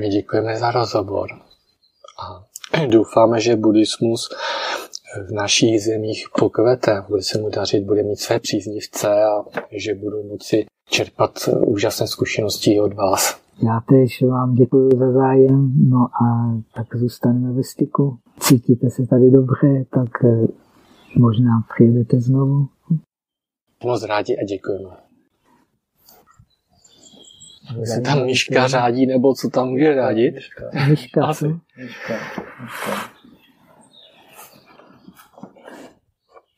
My děkujeme za rozhovor. A doufáme, že buddhismus v našich zemích pokvete, bude se mu dařit, bude mít své příznivce a že budou moci čerpat úžasné zkušenosti od vás. Já tež vám děkuji za zájem, no a tak zůstaneme ve styku. Cítíte se tady dobře, tak možná přijedete znovu. Moc rádi a děkujeme. Se tam myška řádí, nebo co tam může řádit? Myška, Asi. Myška, myška.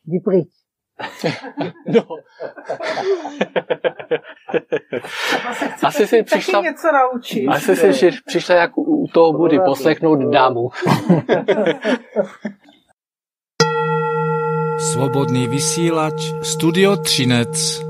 Jdi pryč. No. Asi si přišla, něco naučit. asi si při- přišla jak u u toho Budy poslechnout dámu. Slobodný vysielač Studio Třinec.